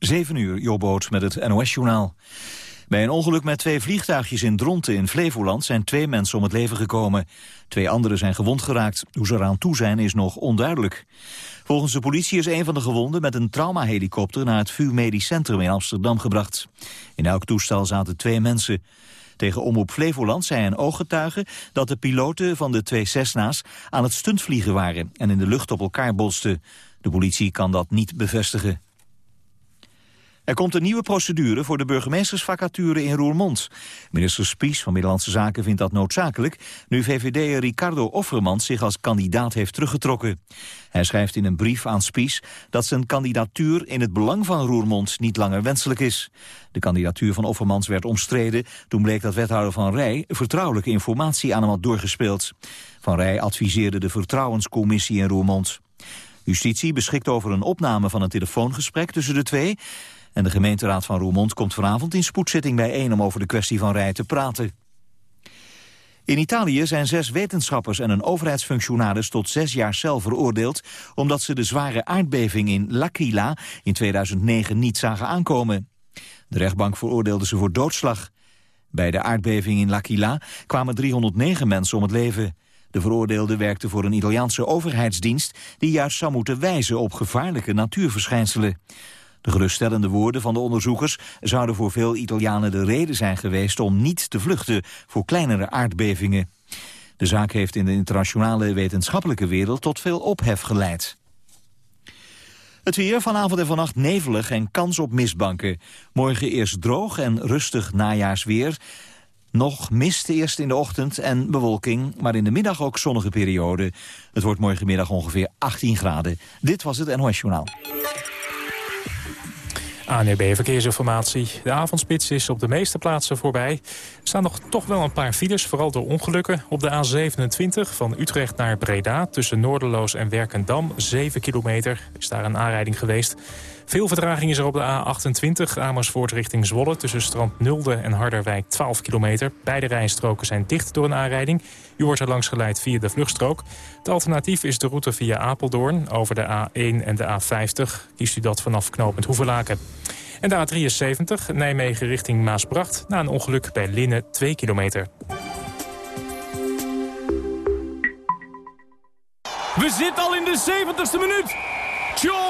7 uur, Jobboot met het NOS-journaal. Bij een ongeluk met twee vliegtuigjes in Dronten in Flevoland zijn twee mensen om het leven gekomen. Twee anderen zijn gewond geraakt. Hoe ze eraan toe zijn is nog onduidelijk. Volgens de politie is een van de gewonden met een traumahelikopter naar het VU Medisch Centrum in Amsterdam gebracht. In elk toestel zaten twee mensen. Tegen Omroep Flevoland zei een ooggetuige dat de piloten van de twee Cessna's aan het stuntvliegen waren en in de lucht op elkaar botsten. De politie kan dat niet bevestigen. Er komt een nieuwe procedure voor de burgemeestersvacature in Roermond. Minister Spies van Middellandse Zaken vindt dat noodzakelijk... nu VVD'er Ricardo Offermans zich als kandidaat heeft teruggetrokken. Hij schrijft in een brief aan Spies dat zijn kandidatuur in het belang van Roermond niet langer wenselijk is. De kandidatuur van Offermans werd omstreden. Toen bleek dat wethouder Van Rij vertrouwelijke informatie aan hem had doorgespeeld. Van Rij adviseerde de vertrouwenscommissie in Roermond. Justitie beschikt over een opname van een telefoongesprek tussen de twee... En de gemeenteraad van Roermond komt vanavond in spoedzitting bijeen om over de kwestie van Rij te praten. In Italië zijn zes wetenschappers en een overheidsfunctionaris tot zes jaar cel veroordeeld, omdat ze de zware aardbeving in L'Aquila in 2009 niet zagen aankomen. De rechtbank veroordeelde ze voor doodslag. Bij de aardbeving in L'Aquila kwamen 309 mensen om het leven. De veroordeelde werkte voor een Italiaanse overheidsdienst die juist zou moeten wijzen op gevaarlijke natuurverschijnselen. De geruststellende woorden van de onderzoekers zouden voor veel Italianen de reden zijn geweest om niet te vluchten voor kleinere aardbevingen. De zaak heeft in de internationale wetenschappelijke wereld tot veel ophef geleid. Het weer vanavond en vannacht nevelig en kans op mistbanken. Morgen eerst droog en rustig najaarsweer. Nog mist eerst in de ochtend en bewolking, maar in de middag ook zonnige periode. Het wordt morgenmiddag ongeveer 18 graden. Dit was het NOS Journaal. ANUB e Verkeersinformatie. De avondspits is op de meeste plaatsen voorbij. Er staan nog toch wel een paar files, vooral door ongelukken. Op de A27 van Utrecht naar Breda tussen Noorderloos en Werkendam. 7 kilometer is daar een aanrijding geweest. Veel vertraging is er op de A28 Amersfoort richting Zwolle... tussen Strand Nulde en Harderwijk 12 kilometer. Beide rijstroken zijn dicht door een aanrijding. U wordt er langs geleid via de vluchtstrook. Het alternatief is de route via Apeldoorn over de A1 en de A50. Kiest u dat vanaf knooppunt Hoevelaken. En de A73 Nijmegen richting Maasbracht... na een ongeluk bij Linnen 2 kilometer. We zitten al in de 70ste minuut. Jongen,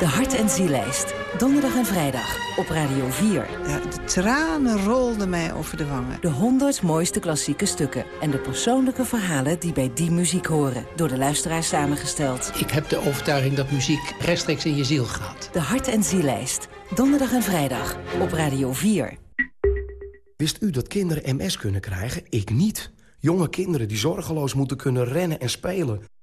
De Hart- en Zielijst. Donderdag en vrijdag op Radio 4. Ja, de tranen rolden mij over de wangen. De 100 mooiste klassieke stukken. En de persoonlijke verhalen die bij die muziek horen. Door de luisteraars samengesteld. Ik heb de overtuiging dat muziek rechtstreeks in je ziel gaat. De Hart- en Zielijst. Donderdag en vrijdag op Radio 4. Wist u dat kinderen MS kunnen krijgen? Ik niet. Jonge kinderen die zorgeloos moeten kunnen rennen en spelen.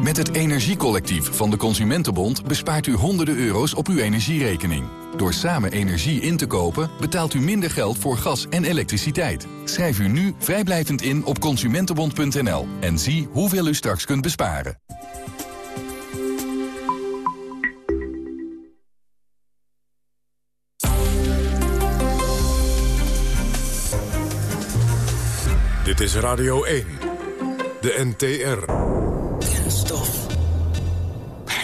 Met het Energiecollectief van de Consumentenbond bespaart u honderden euro's op uw energierekening. Door samen energie in te kopen betaalt u minder geld voor gas en elektriciteit. Schrijf u nu vrijblijvend in op consumentenbond.nl en zie hoeveel u straks kunt besparen. Dit is Radio 1, de NTR.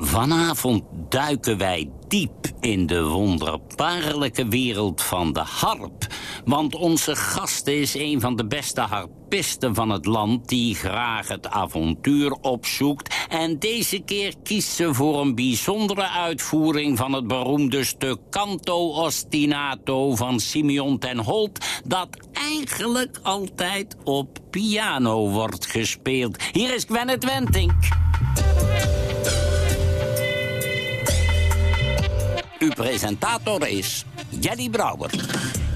Vanavond duiken wij diep in de wonderbaarlijke wereld van de harp. Want onze gast is een van de beste harpisten van het land... die graag het avontuur opzoekt. En deze keer kiest ze voor een bijzondere uitvoering... van het beroemde stuk Canto Ostinato van Simeon ten Holt... dat eigenlijk altijd op piano wordt gespeeld. Hier is Gwennet Wentink. Uw presentator is Jelly Brouwer.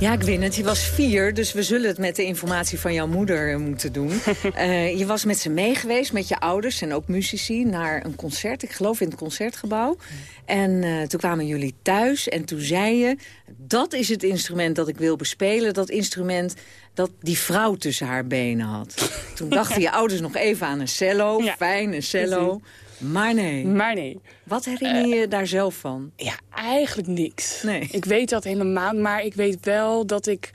Ja, ik win het. Je was vier, dus we zullen het met de informatie van jouw moeder moeten doen. uh, je was met ze mee geweest, met je ouders en ook muzici, naar een concert. Ik geloof in het Concertgebouw. En uh, toen kwamen jullie thuis en toen zei je... dat is het instrument dat ik wil bespelen. Dat instrument dat die vrouw tussen haar benen had. Toen dachten je ouders nog even aan een cello. Ja, Fijn, een cello. Maar nee. Maar nee. Wat herinner je uh, daar zelf van? Ja, eigenlijk niks. Nee. Ik weet dat helemaal, maar ik weet wel dat ik...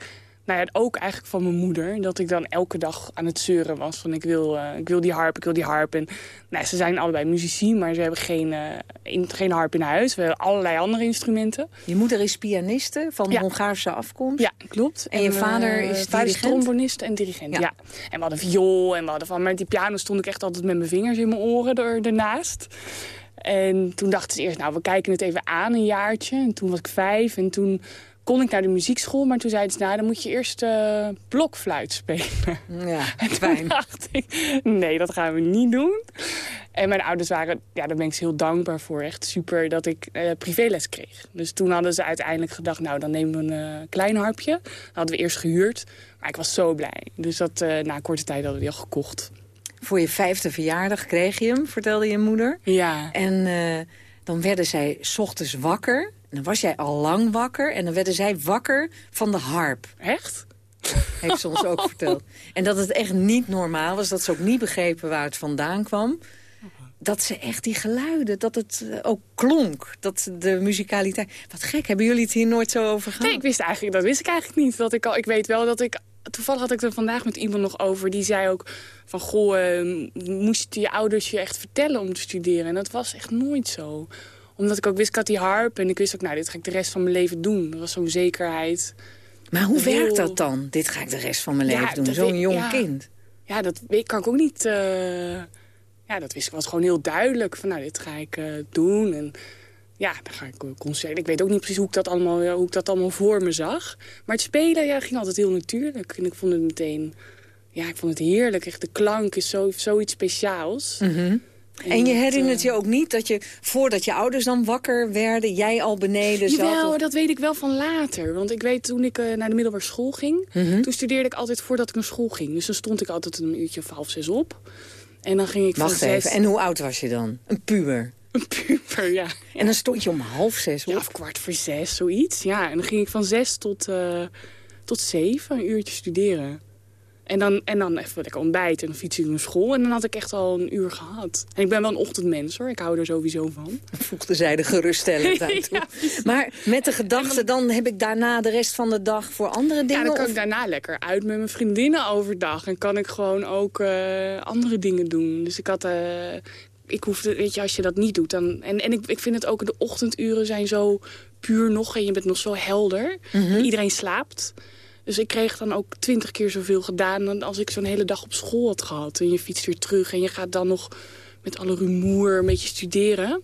Nou ja, ook eigenlijk van mijn moeder. Dat ik dan elke dag aan het zeuren was van ik wil, uh, ik wil die harp, ik wil die harp. En nou, ze zijn allebei muzici, maar ze hebben geen, uh, in, geen harp in huis. We hebben allerlei andere instrumenten. Je moeder is pianiste van ja. Hongaarse afkomst? Ja, klopt. En, en je vader is vader is trombonist en dirigent, ja. ja. En we hadden viool en we hadden van... Maar die piano stond ik echt altijd met mijn vingers in mijn oren er, ernaast. En toen dachten ze eerst, nou, we kijken het even aan, een jaartje. En toen was ik vijf en toen kon ik naar de muziekschool. Maar toen zeiden ze, nou, dan moet je eerst uh, blokfluit spelen. Ja, en toen dacht ik, nee, dat gaan we niet doen. En mijn ouders waren, ja, daar ben ik ze heel dankbaar voor. Echt super dat ik uh, privéles kreeg. Dus toen hadden ze uiteindelijk gedacht, nou, dan nemen we een uh, klein harpje. Dat hadden we eerst gehuurd. Maar ik was zo blij. Dus dat, na korte tijd hadden we die al gekocht. Voor je vijfde verjaardag kreeg je hem, vertelde je moeder. Ja. En dan werden zij 's ochtends wakker. Dan was jij al lang wakker. En dan werden zij wakker van de harp. Echt? Heeft ze ons ook verteld. En dat het echt niet normaal was. Dat ze ook niet begrepen waar het vandaan kwam. Dat ze echt die geluiden, dat het ook klonk. Dat de muzikaliteit... Wat gek, hebben jullie het hier nooit zo over gehad? Nee, ik wist eigenlijk, dat wist ik eigenlijk niet. Dat ik, al, ik weet wel dat ik toevallig had ik er vandaag met iemand nog over. Die zei ook van, goh, uh, moesten je ouders je echt vertellen om te studeren? En dat was echt nooit zo. Omdat ik ook wist, ik had die harp en ik wist ook, nou, dit ga ik de rest van mijn leven doen. Dat was zo'n zekerheid. Maar hoe heel... werkt dat dan? Dit ga ik de rest van mijn ja, leven doen, zo'n jong ja, kind. Ja, dat weet, kan ik ook niet... Uh, ja, dat wist ik was gewoon heel duidelijk. Van, nou, dit ga ik uh, doen en... Ja, dan ga ik concert. Ik weet ook niet precies hoe ik, dat allemaal, hoe ik dat allemaal voor me zag. Maar het spelen ja, ging altijd heel natuurlijk. En ik vond het meteen... Ja, ik vond het heerlijk. Echt, de klank is zo, zoiets speciaals. Mm -hmm. En, je herinnert je ook niet dat je, voordat je ouders dan wakker werden... jij al beneden zat? Jawel, of... dat weet ik wel van later. Want ik weet, toen ik uh, naar de middelbare school ging... Mm -hmm. toen studeerde ik altijd voordat ik naar school ging. Dus dan stond ik altijd een uurtje of half zes op. En dan ging ik Wacht van even, zes... en hoe oud was je dan? Een puber? Een puber, ja. En dan stond je om half zes op? Ja, of kwart voor zes, zoiets. Ja, en dan ging ik van zes tot, uh, tot zeven, een uurtje studeren. En dan, en dan even lekker ontbijten en dan fiets ik naar school. En dan had ik echt al een uur gehad. En ik ben wel een ochtendmens hoor, ik hou er sowieso van. Voegde zij de geruststellend aan toe. ja, maar met de gedachte, dan... dan heb ik daarna de rest van de dag voor andere dingen? Ja, dan kan of... ik daarna lekker uit met mijn vriendinnen overdag. En kan ik gewoon ook uh, andere dingen doen. Dus ik had... Uh, ik hoefde, weet je, als je dat niet doet, dan... En, en ik, ik vind het ook, de ochtenduren zijn zo puur nog en je bent nog zo helder. Mm -hmm. Iedereen slaapt. Dus ik kreeg dan ook twintig keer zoveel gedaan dan als ik zo'n hele dag op school had gehad. En je fietst weer terug en je gaat dan nog met alle rumoer een beetje studeren.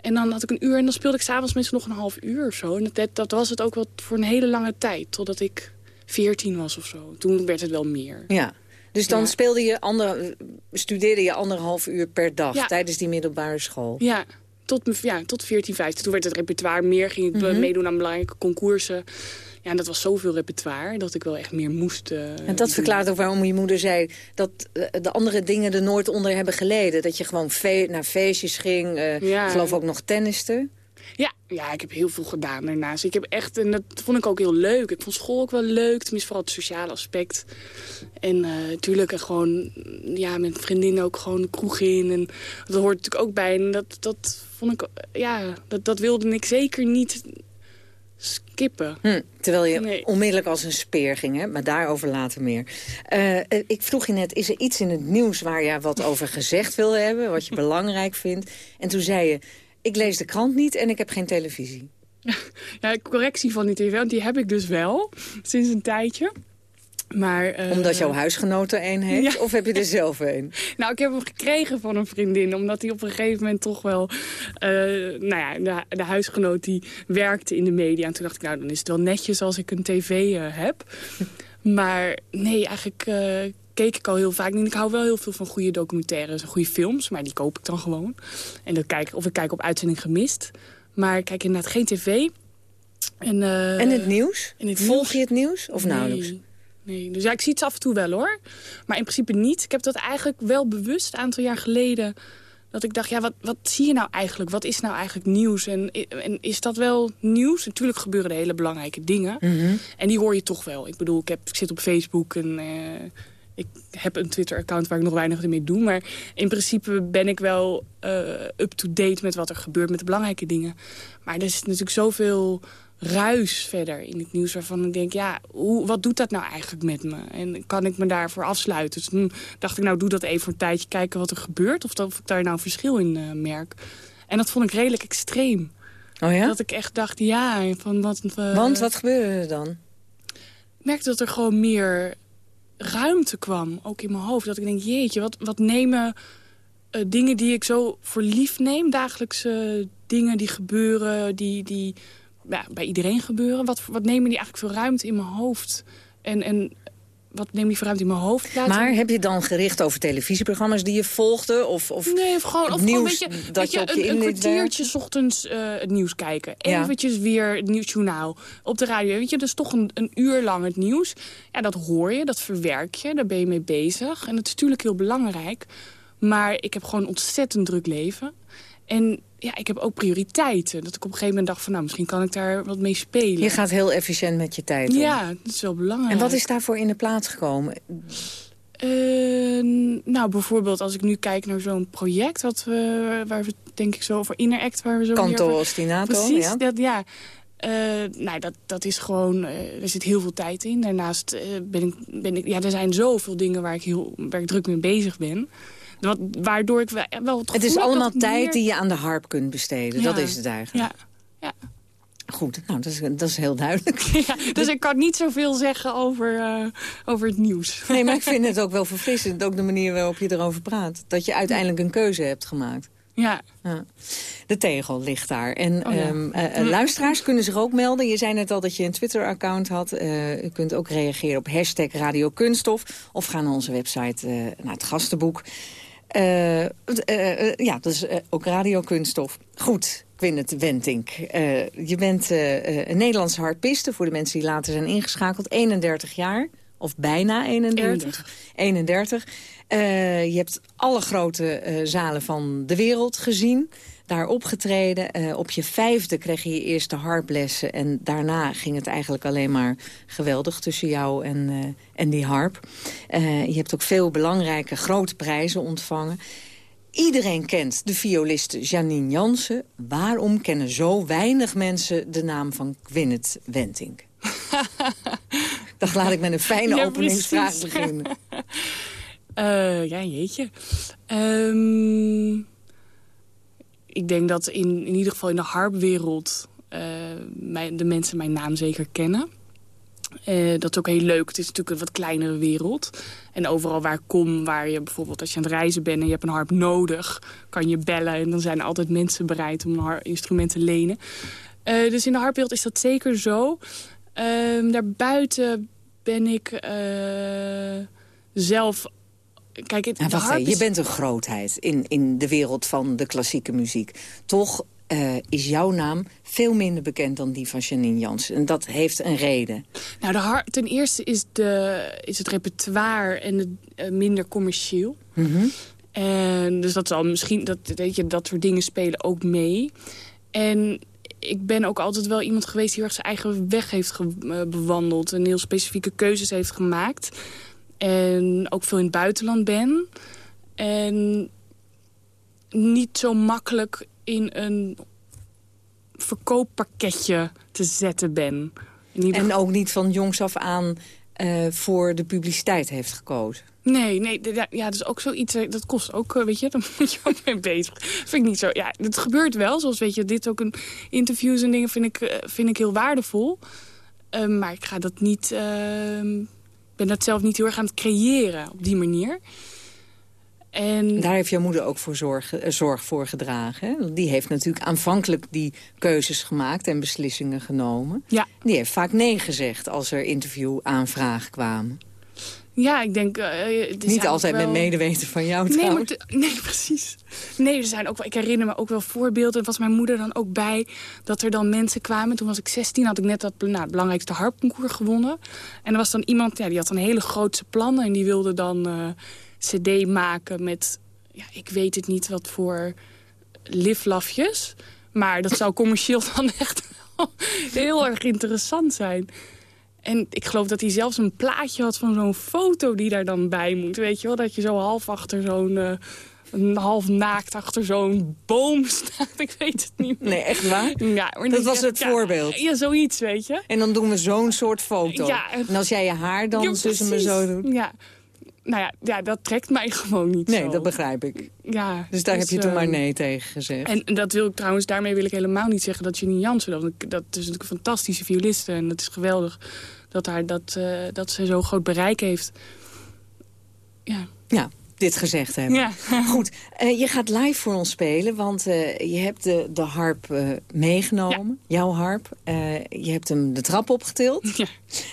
En dan had ik een uur en dan speelde ik s'avonds mensen nog een half uur of zo. En dat, dat was het ook wel voor een hele lange tijd, totdat ik veertien was of zo. Toen werd het wel meer. Ja. Dus dan ja. speelde je ander, studeerde je anderhalf uur per dag ja. tijdens die middelbare school? Ja, tot, ja, tot 14, 15. Toen werd het repertoire meer, ging ik mm -hmm. meedoen aan belangrijke concoursen. Ja, en dat was zoveel repertoire dat ik wel echt meer moest uh, En dat verklaart ook waarom je moeder zei... dat uh, de andere dingen er nooit onder hebben geleden. Dat je gewoon fe naar feestjes ging. Uh, Ja. Ik geloof ook nog tenniste. Ja, ja, ik heb heel veel gedaan daarnaast. Ik heb echt, en dat vond ik ook heel leuk. Ik vond school ook wel leuk, tenminste vooral het sociale aspect. En natuurlijk gewoon, ja, met vriendinnen ook gewoon de kroeg in. En dat hoort natuurlijk ook bij. En dat, dat vond ik, ja, dat, dat wilde ik zeker niet skippen. Hm, terwijl je Nee. onmiddellijk als een speer ging, hè? maar daarover later meer. Eh, eh, ik vroeg je net, is er iets in het nieuws waar je wat over gezegd wil hebben... wat je belangrijk vindt? En toen zei je, ik lees de krant niet en ik heb geen televisie. Ja, correctie van die tv, want die heb ik dus wel, sinds een tijdje. Maar, eh, Omdat jouw huisgenoot er een heeft? Ja. Of heb je er zelf een? Nou, ik heb hem gekregen van een vriendin. Omdat hij op een gegeven moment toch wel... eh, nou ja, de, de huisgenoot die werkte in de media. En toen dacht ik, nou, dan is het wel netjes als ik een tv eh, heb. maar nee, eigenlijk eh, keek ik al heel vaak. En ik hou wel heel veel van goede documentaires en goede films. Maar die koop ik dan gewoon. En dat kijk, of ik kijk op uitzending gemist. Maar ik kijk inderdaad geen tv. En, eh, En het nieuws? en het Volg nieuws? je het nieuws? Of Nee. nauwelijks? Nee, dus ja, ik zie het af en toe wel hoor. Maar in principe niet. Ik heb dat eigenlijk wel bewust een aantal jaar geleden... dat ik dacht, ja, wat, wat zie je nou eigenlijk? Wat is nou eigenlijk nieuws? En, en is dat wel nieuws? Natuurlijk gebeuren er hele belangrijke dingen. Mhm. En die hoor je toch wel. Ik bedoel, ik, heb, ik zit op Facebook en... eh, ik heb een Twitter-account waar ik nog weinig mee doe. Maar in principe ben ik wel eh, up-to-date met wat er gebeurt met de belangrijke dingen. Maar er is natuurlijk zoveel ruis verder in het nieuws waarvan ik denk... ja, hoe, wat doet dat nou eigenlijk met me? En kan ik me daarvoor afsluiten? Dus toen dacht ik, nou, doe dat even voor een tijdje, kijken wat er gebeurt. Of, dat, of ik daar nou een verschil in eh, merk. En dat vond ik redelijk extreem. Oh ja? Dat ik echt dacht, ja, van wat... eh, Want wat gebeurde er dan? ik merkte dat er gewoon meer ruimte kwam, ook in mijn hoofd. Dat ik denk, jeetje, wat, wat nemen eh, dingen die ik zo voor lief neem... dagelijkse dingen die gebeuren, die, die ja, bij iedereen gebeuren... Wat, wat nemen die eigenlijk voor ruimte in mijn hoofd? En, en wat nemen die voor ruimte in mijn hoofd? Ja, Maar heb je dan gericht over televisieprogramma's die je volgde? Of, of Nee, of gewoon, of nieuws je, dat je op je een, een kwartiertje ochtends eh, het nieuws kijken. Ja. Eventjes weer het nieuwsjournaal op de radio. Weet je, dus toch een, een uur lang het nieuws. Ja, dat hoor je, dat verwerk je, daar ben je mee bezig. En dat is natuurlijk heel belangrijk. Maar ik heb gewoon een ontzettend druk leven. En ja, ik heb ook prioriteiten. Dat ik op een gegeven moment dacht van, nou, misschien kan ik daar wat mee spelen. Je gaat heel efficiënt met je tijd om. Ja, dat is wel belangrijk. En wat is daarvoor in de plaats gekomen? Eh, nou, bijvoorbeeld als ik nu kijk naar zo'n project... Wat we, waar we denk ik zo over Interact... Waar we zo Canto meer over- ostinato, Precies, ja. dat, ja. Eh, nou, dat, dat is gewoon... eh, er zit heel veel tijd in. Daarnaast ben ik, ben ik... Ja, er zijn zoveel dingen waar ik, heel, waar ik druk mee bezig ben. Wat, waardoor ik wel, het Het is allemaal tijd meer- die je aan de harp kunt besteden. Ja. Dat is het eigenlijk. Ja, ja. Goed, nou, dat is, dat is heel duidelijk. ja, dus ik kan niet zoveel zeggen over, eh, over het nieuws. Nee, maar ik vind het ook wel verfrissend. Ook de manier waarop je erover praat. Dat je uiteindelijk een keuze hebt gemaakt. Ja. Ja. De tegel ligt daar. En Oh ja. ehm, eh, eh, luisteraars kunnen zich ook melden. Je zei net al dat je een Twitter-account had. Eh, u kunt ook reageren op hashtag Radio Kunststof. Of ga naar onze website, naar het gastenboek. Eh, eh, eh, ja, dat is eh, ook Radio Kunststof. Goed, Gwyneth Wentink. Eh, je bent een Nederlandse harpiste... voor de mensen die later zijn ingeschakeld. 31 jaar, of bijna 31. 31. Eh, je hebt alle grote eh, zalen van de wereld gezien. Daar opgetreden. Eh, op je vijfde kreeg je je eerste harplessen. En daarna ging het eigenlijk alleen maar geweldig tussen jou en, eh, en die harp. Eh, je hebt ook veel belangrijke grote prijzen ontvangen. Iedereen kent de violiste Janine Jansen. Waarom kennen zo weinig mensen de naam van Gwyneth Wentink? Dan laat ik met een fijne Ja, openingsvraag precies. beginnen. Ja, jeetje. Ehm, ik denk dat in, in ieder geval in de harpwereld... eh, de mensen mijn naam zeker kennen. Eh, dat is ook heel leuk. Het is natuurlijk een wat kleinere wereld. En overal waar ik kom, waar je bijvoorbeeld als je aan het reizen bent... en je hebt een harp nodig, kan je bellen. En dan zijn altijd mensen bereid om een instrument te lenen. Eh, dus in de harpwereld is dat zeker zo. Ehm, daarbuiten ben ik zelf... Kijk, het, Nou, wacht harp je bent een grootheid in, in de wereld van de klassieke muziek. Toch, eh, is jouw naam veel minder bekend dan die van Janine Jansen. En dat heeft een reden. Nou, de har ten eerste is, de, is het repertoire en het, eh, minder commercieel. Mhm. En dus dat zal misschien, dat, weet je, dat soort dingen spelen ook mee. En ik ben ook altijd wel iemand geweest die heel erg zijn eigen weg heeft eh, bewandeld. En heel specifieke keuzes heeft gemaakt. En ook veel in het buitenland ben. En niet zo makkelijk in een verkooppakketje te zetten ben. Ieder En ook niet van jongs af aan eh, voor de publiciteit heeft gekozen. Nee, nee, ja, dat is ook zoiets, eh, dat kost ook, eh, weet je, daar moet je ook mee bezig. vind ik niet zo, ja, het gebeurt wel, zoals weet je, dit ook een interviews en dingen vind ik, vind ik heel waardevol. Maar ik ga dat niet, eh, ben dat zelf niet heel erg aan het creëren op die manier. En Daar heeft jouw moeder ook voor zorg, eh, zorg voor gedragen. Hè? Die heeft natuurlijk aanvankelijk die keuzes gemaakt en beslissingen genomen. Ja. Die heeft vaak nee gezegd als er interviewaanvragen kwamen. Ja, ik denk... eh, zijn Niet altijd wel- met medeweten van jou Nee, maar te- nee, precies. Nee, er zijn ook wel, ik herinner me ook wel voorbeelden. Er was mijn moeder dan ook bij dat er dan mensen kwamen. Toen was ik 16, had ik net dat, nou, het belangrijkste harpconcours gewonnen. En er was dan iemand, ja, die had een hele grootse plannen. En die wilde dan eh, cd maken met, ja, ik weet het niet wat voor liflafjes. Maar dat zou commercieel dan echt heel erg interessant zijn. En ik geloof dat hij zelfs een plaatje had van zo'n foto die daar dan bij moet. Weet je wel, dat je zo half achter zo'n... eh, een half naakt achter zo'n boom staat. Ik weet het niet meer. Nee, echt waar? Ja, maar Dat was het ja, voorbeeld. Ja, zoiets, weet je. En dan doen we zo'n soort foto. Ja, En als jij je haar dan tussen me zo doet. Ja. Nou ja, ja, dat trekt mij gewoon niet Nee, zo. dat begrijp ik. Ja, Dus daar heb je toen maar nee tegen gezegd. En en dat wil ik trouwens, daarmee wil ik helemaal niet zeggen dat Janine Jansen... Dat, dat is natuurlijk een fantastische violiste en het is geweldig dat, haar, dat, eh, dat ze zo'n groot bereik heeft. Ja. Ja, dit gezegd hebben. Ja. Goed, eh, je gaat live voor ons spelen, want eh, je hebt de, de harp eh, meegenomen. Jouw harp. Je hebt hem de trap opgetild. Ja,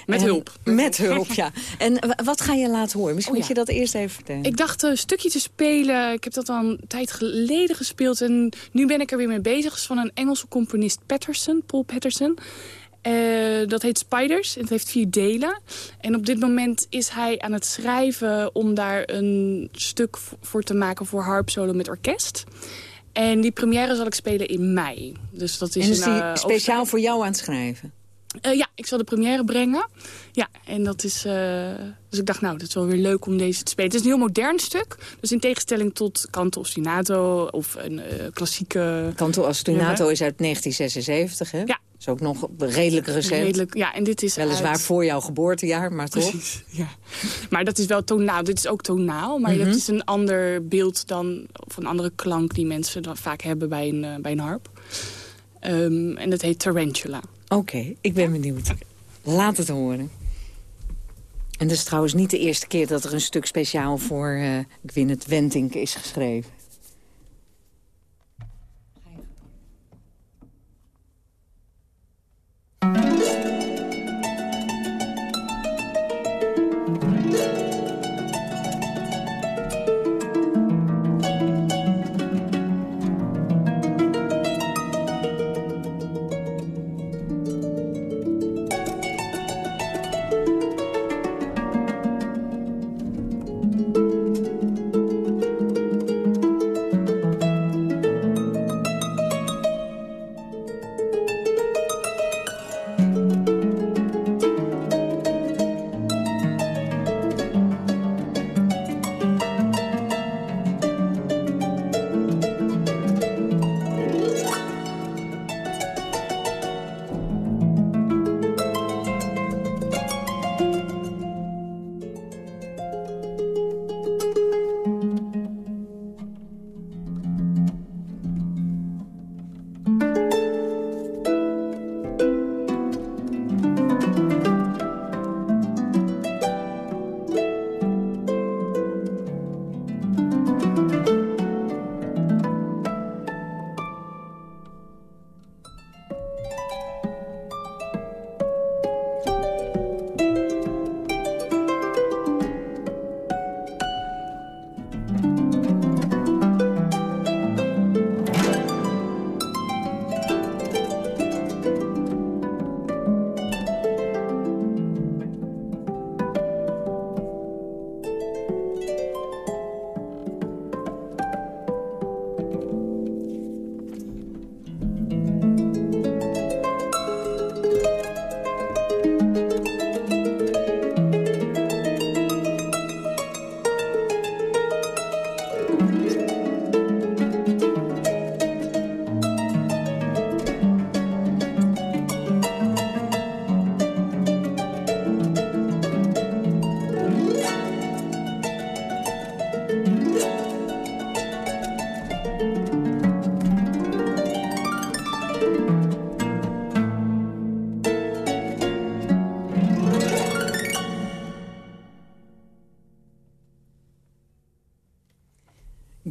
met hulp. Met hulp, ja. En wa- wat ga je laten horen? Misschien Oh, moet je dat eerst even vertellen. Ik dacht een stukje te spelen. Ik heb dat al een tijd geleden gespeeld. En nu ben ik er weer mee bezig. Het is van een Engelse componist Patterson, Paul Patterson. Eh, dat heet Spiders. En het heeft vier delen. En op dit moment is hij aan het schrijven om daar een stuk voor te maken voor harp solo met orkest. En die première zal ik spelen in mei. Dus dat is en is een, die speciaal voor jou aan het schrijven? eh, ja, ik zal de première brengen. Ja, en dat is... eh, dus ik dacht, nou, dat is wel weer leuk om deze te spelen. Het is een heel modern stuk. Dus in tegenstelling tot Canto Ostinato of een eh, klassieke... Canto Ostinato is uit 1976, hè? Ja. Is ook nog redelijk recent. Redelijk, ja, en dit is Weliswaar uit- voor jouw geboortejaar, maar toch? Precies, ja. Maar dat is wel tonaal. Dit is ook tonaal, maar Mhm. dat is een ander beeld dan... of een andere klank die mensen dan vaak hebben bij een, eh, bij een harp. Ehm, en dat heet Tarantula. Oké, ik ben benieuwd. Laat het horen. En dat is trouwens niet de eerste keer dat er een stuk speciaal voor eh Gwyneth Wentink is geschreven.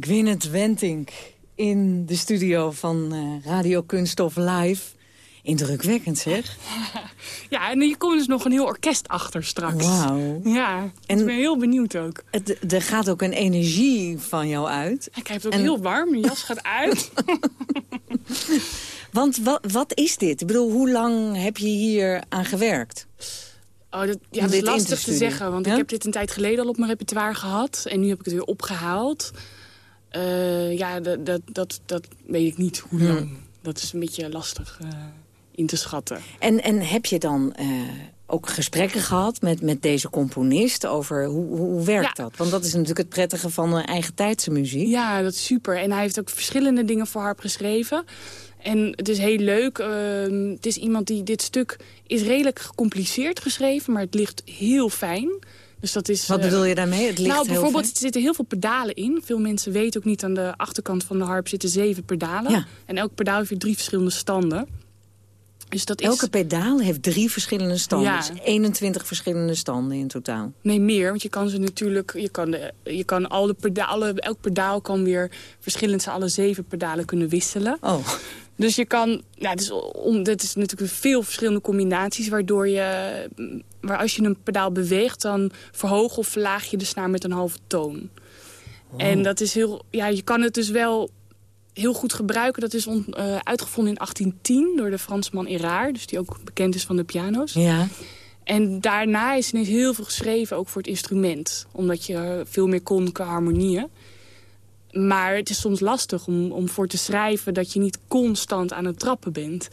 Gwyneth Wentink in de studio van uh, Radio Kunststof Live. Indrukwekkend, zeg. Ja, en hier komt dus nog een heel orkest achter straks. Wauw. Ja, en ik ben heel benieuwd ook. Het, er gaat ook een energie van jou uit. Ik heb het ook heel warm, mijn jas gaat uit. Want wat, wat is dit? Ik bedoel, hoe lang heb je hier aan gewerkt? Oh, dat, ja, dat is lastig te zeggen, want ik heb dit een tijd geleden al op mijn repertoire gehad. En nu heb ik het weer opgehaald. Uh, ja, dat, dat, dat, dat weet ik niet hoe lang. Dat is een beetje lastig uh, in te schatten. En, en heb je dan uh, ook gesprekken gehad met, met deze componist over hoe, hoe werkt dat? Want dat is natuurlijk het prettige van eigen tijdse muziek. Ja, dat is super. En hij heeft ook verschillende dingen voor harp geschreven. En het is heel leuk. Uh, het is iemand die dit stuk is redelijk gecompliceerd geschreven, maar het ligt heel fijn. Dus dat is, Wat uh, bedoel je daarmee? Het ligt nou, bijvoorbeeld, er zitten heel veel pedalen in. Veel mensen weten ook niet, aan de achterkant van de harp zitten zeven pedalen. Ja. En elk pedaal heeft weer drie verschillende standen. Dus dat Elke is... pedaal heeft drie verschillende standen. Ja. Dus 21 verschillende standen in totaal. Nee, meer. Want je kan ze natuurlijk... Je kan, de, je kan al de pedalen... Elk pedaal kan weer verschillend zijn. Alle zeven pedalen kunnen wisselen. Oh. Dus je kan... Ja, dus om, dit is natuurlijk veel verschillende combinaties... waardoor je... Waar als je een pedaal beweegt... dan verhoog of verlaag je de snaar met een halve toon. En dat is heel... Ja, je kan het dus wel heel goed gebruiken. Dat is on, uh, uitgevonden in 1810 door de Fransman Erard. Dus die ook bekend is van de piano's. Ja. En daarna is ineens heel veel geschreven, ook voor het instrument. Omdat je veel meer kon qua harmonieën. Maar het is soms lastig om, om voor te schrijven dat je niet constant aan het trappen bent.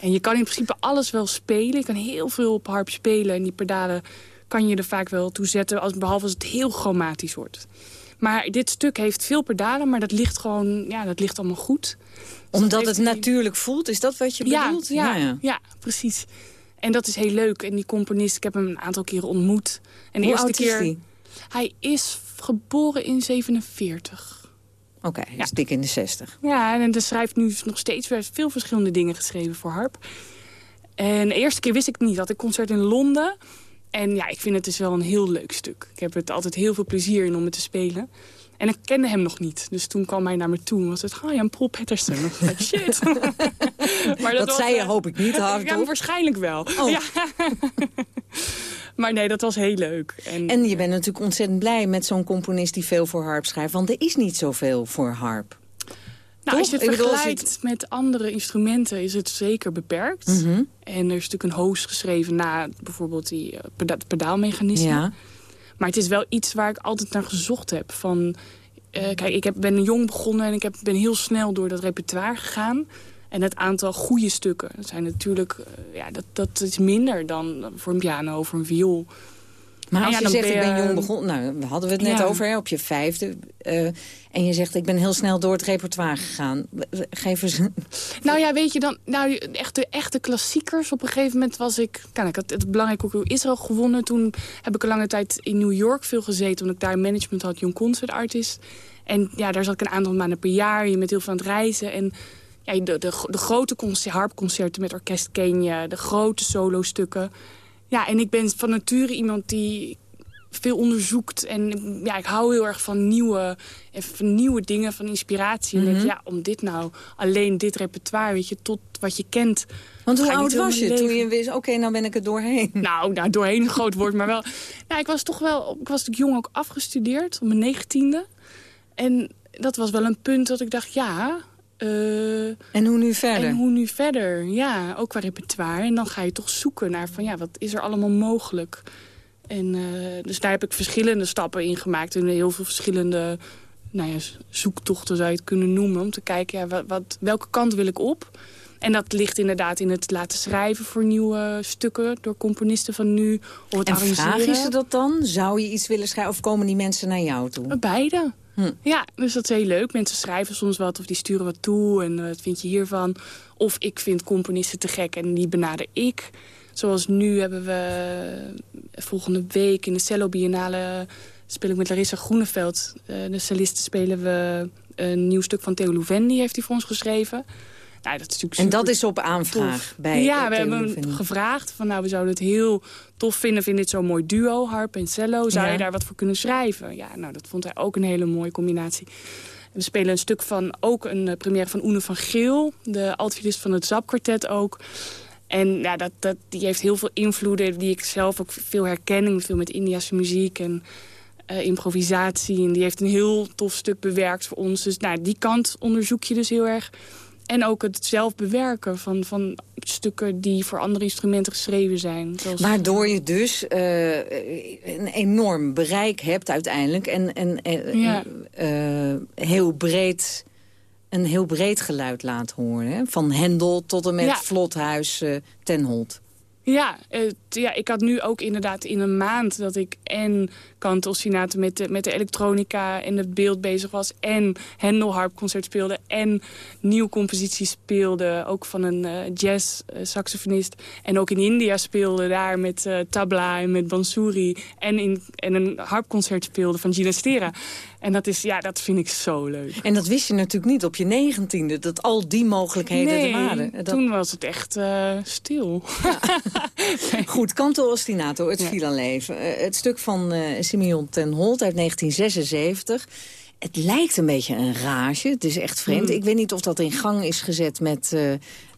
En je kan in principe alles wel spelen. Je kan heel veel op harp spelen. En die pedalen kan je er vaak wel toe zetten, als, behalve als het heel chromatisch wordt. Maar dit stuk heeft veel pedalen, maar dat ligt gewoon, ja, dat ligt allemaal goed. Dus Omdat het natuurlijk voelt, is dat wat je ja, bedoelt? Ja, ja, ja. precies. En dat is heel leuk. En die componist, ik heb hem een aantal keren ontmoet. En de Hoe eerste is keer, die? Hij is geboren in 47. Oké, okay, is dik in de 60. Ja, en hij schrijft nu nog steeds weer veel verschillende dingen geschreven voor harp. En de eerste keer wist ik niet. Had ik concert in Londen. En ja, ik vind het dus wel een heel leuk stuk. Ik heb het altijd heel veel plezier in om het te spelen. En ik kende hem nog niet. Dus toen kwam hij naar me toe en was het... Oh ja, Paul Patterson. like, shit. maar dat, dat zei je hoop ik niet hardop. Ja, waarschijnlijk wel. Oh. Ja. maar nee, dat was heel leuk. En, en je bent natuurlijk ontzettend blij met zo'n componist die veel voor harp schrijft. Want er is niet zoveel voor harp. Nou, als je het vergelijkt met andere instrumenten is het zeker beperkt. Mm -hmm. En er is natuurlijk een hoos geschreven na bijvoorbeeld die peda pedaalmechanisme. Ja. Maar het is wel iets waar ik altijd naar gezocht heb. Van, uh, kijk, ik heb, ben jong begonnen en ik heb, ben heel snel door dat repertoire gegaan. En het aantal goede stukken. Dat zijn natuurlijk, uh, ja, dat, dat is minder dan voor een piano of een viool. Maar als ja, je zegt, ik ben jong begonnen... Nou, we hadden we het net Ja. over, hè, op je vijfde. eh, en je zegt, ik ben heel snel door het repertoire gegaan. Geef eens... Nou ja, weet je dan, nou, echt de echte klassiekers. Op een gegeven moment was ik, kan ik had het belangrijk ook Israël gewonnen. Toen heb ik een lange tijd in New York veel gezeten, omdat ik daar management had, Young Concert Artist. En ja, daar zat ik een aantal maanden per jaar. Je bent heel veel aan het reizen. En ja, de, de, de grote concert, harpconcerten met orkest ken je, de grote solostukken. Ja, en ik ben van nature iemand die veel onderzoekt. En ja, ik hou heel erg van nieuwe, en van nieuwe dingen, van inspiratie. En denk, Mhm. ja, om dit nou, alleen dit repertoire, weet je, tot wat je kent. Want hoe oud was je toen je wist, oké, nou ben ik er doorheen? Nou, nou doorheen een groot woord, maar wel... Nou, ik was toch wel, ik was natuurlijk jong ook afgestudeerd, op mijn negentiende. En dat was wel een punt dat ik dacht, ja... eh, En hoe nu verder? en hoe nu verder? Ja, ook qua repertoire. En dan ga je toch zoeken naar van ja, wat is er allemaal mogelijk? En eh, dus daar heb ik verschillende stappen in gemaakt. En heel veel verschillende nou ja, zoektochten zou je het kunnen noemen. Om te kijken, ja, wat, wat, welke kant wil ik op? En dat ligt inderdaad in het laten schrijven voor nieuwe stukken... door componisten van nu. Of het En arrangeren. je ze dat dan? Zou je iets willen schrijven of komen die mensen naar jou toe? Beide. Hm. Ja, dus dat is heel leuk. Mensen schrijven soms wat of die sturen wat toe. En eh, wat vind je hiervan? Of ik vind componisten te gek en die benader ik. Zoals nu hebben we eh, volgende week in de Cello Biennale... speel ik met Larissa Groeneveld. eh, de celliste spelen we een nieuw stuk van Theo Louvendi. Heeft hij voor ons geschreven. Nou, dat is natuurlijk En dat is op aanvraag tof. bij Ja, eh, we hebben gevraagd van nou, we zouden het heel tof vinden. Vind dit zo'n mooi duo, harp en cello. Zou Ja. je daar wat voor kunnen schrijven? Ja, nou, dat vond hij ook een hele mooie combinatie. we spelen een stuk van ook een uh, première van Oene van Geel. De altviolist van het Zapkwartet ook. En ja, dat, dat, die heeft heel veel invloeden die ik zelf ook veel herken. Veel met Indiase muziek en uh, improvisatie. En die heeft een heel tof stuk bewerkt voor ons. Dus nou, die kant onderzoek je dus heel erg. En ook het zelf bewerken van, van stukken die voor andere instrumenten geschreven zijn. Zoals... Waardoor je dus uh, een enorm bereik hebt uiteindelijk. En, en ja. uh, heel breed, een heel breed geluid laat horen. Hè? Van Hendel tot en met ja. Vlothuis uh, ten Holt. Ja, ja, ik had nu ook inderdaad in een maand dat ik en kantelsonaten met de, met de elektronica en het beeld bezig was. En Hendelharpconcert speelde en nieuwe composities speelde. Ook van een uh, jazz saxofonist. En ook in India speelde daar met uh, tabla en met bansuri. En, in, en een harpconcert speelde van Gina Stera. En dat, is, ja, dat vind ik zo leuk. En dat wist je natuurlijk niet op je negentiende, dat al die mogelijkheden nee, er waren. Dat... toen was het echt uh, stil. Ja. Goed, Canto Ostinato, het ja. leven. Uh, het stuk van uh, Simeon ten Holt uit 1976. Het lijkt een beetje een rage, het is echt vreemd. Mm. Ik weet niet of dat in gang is gezet met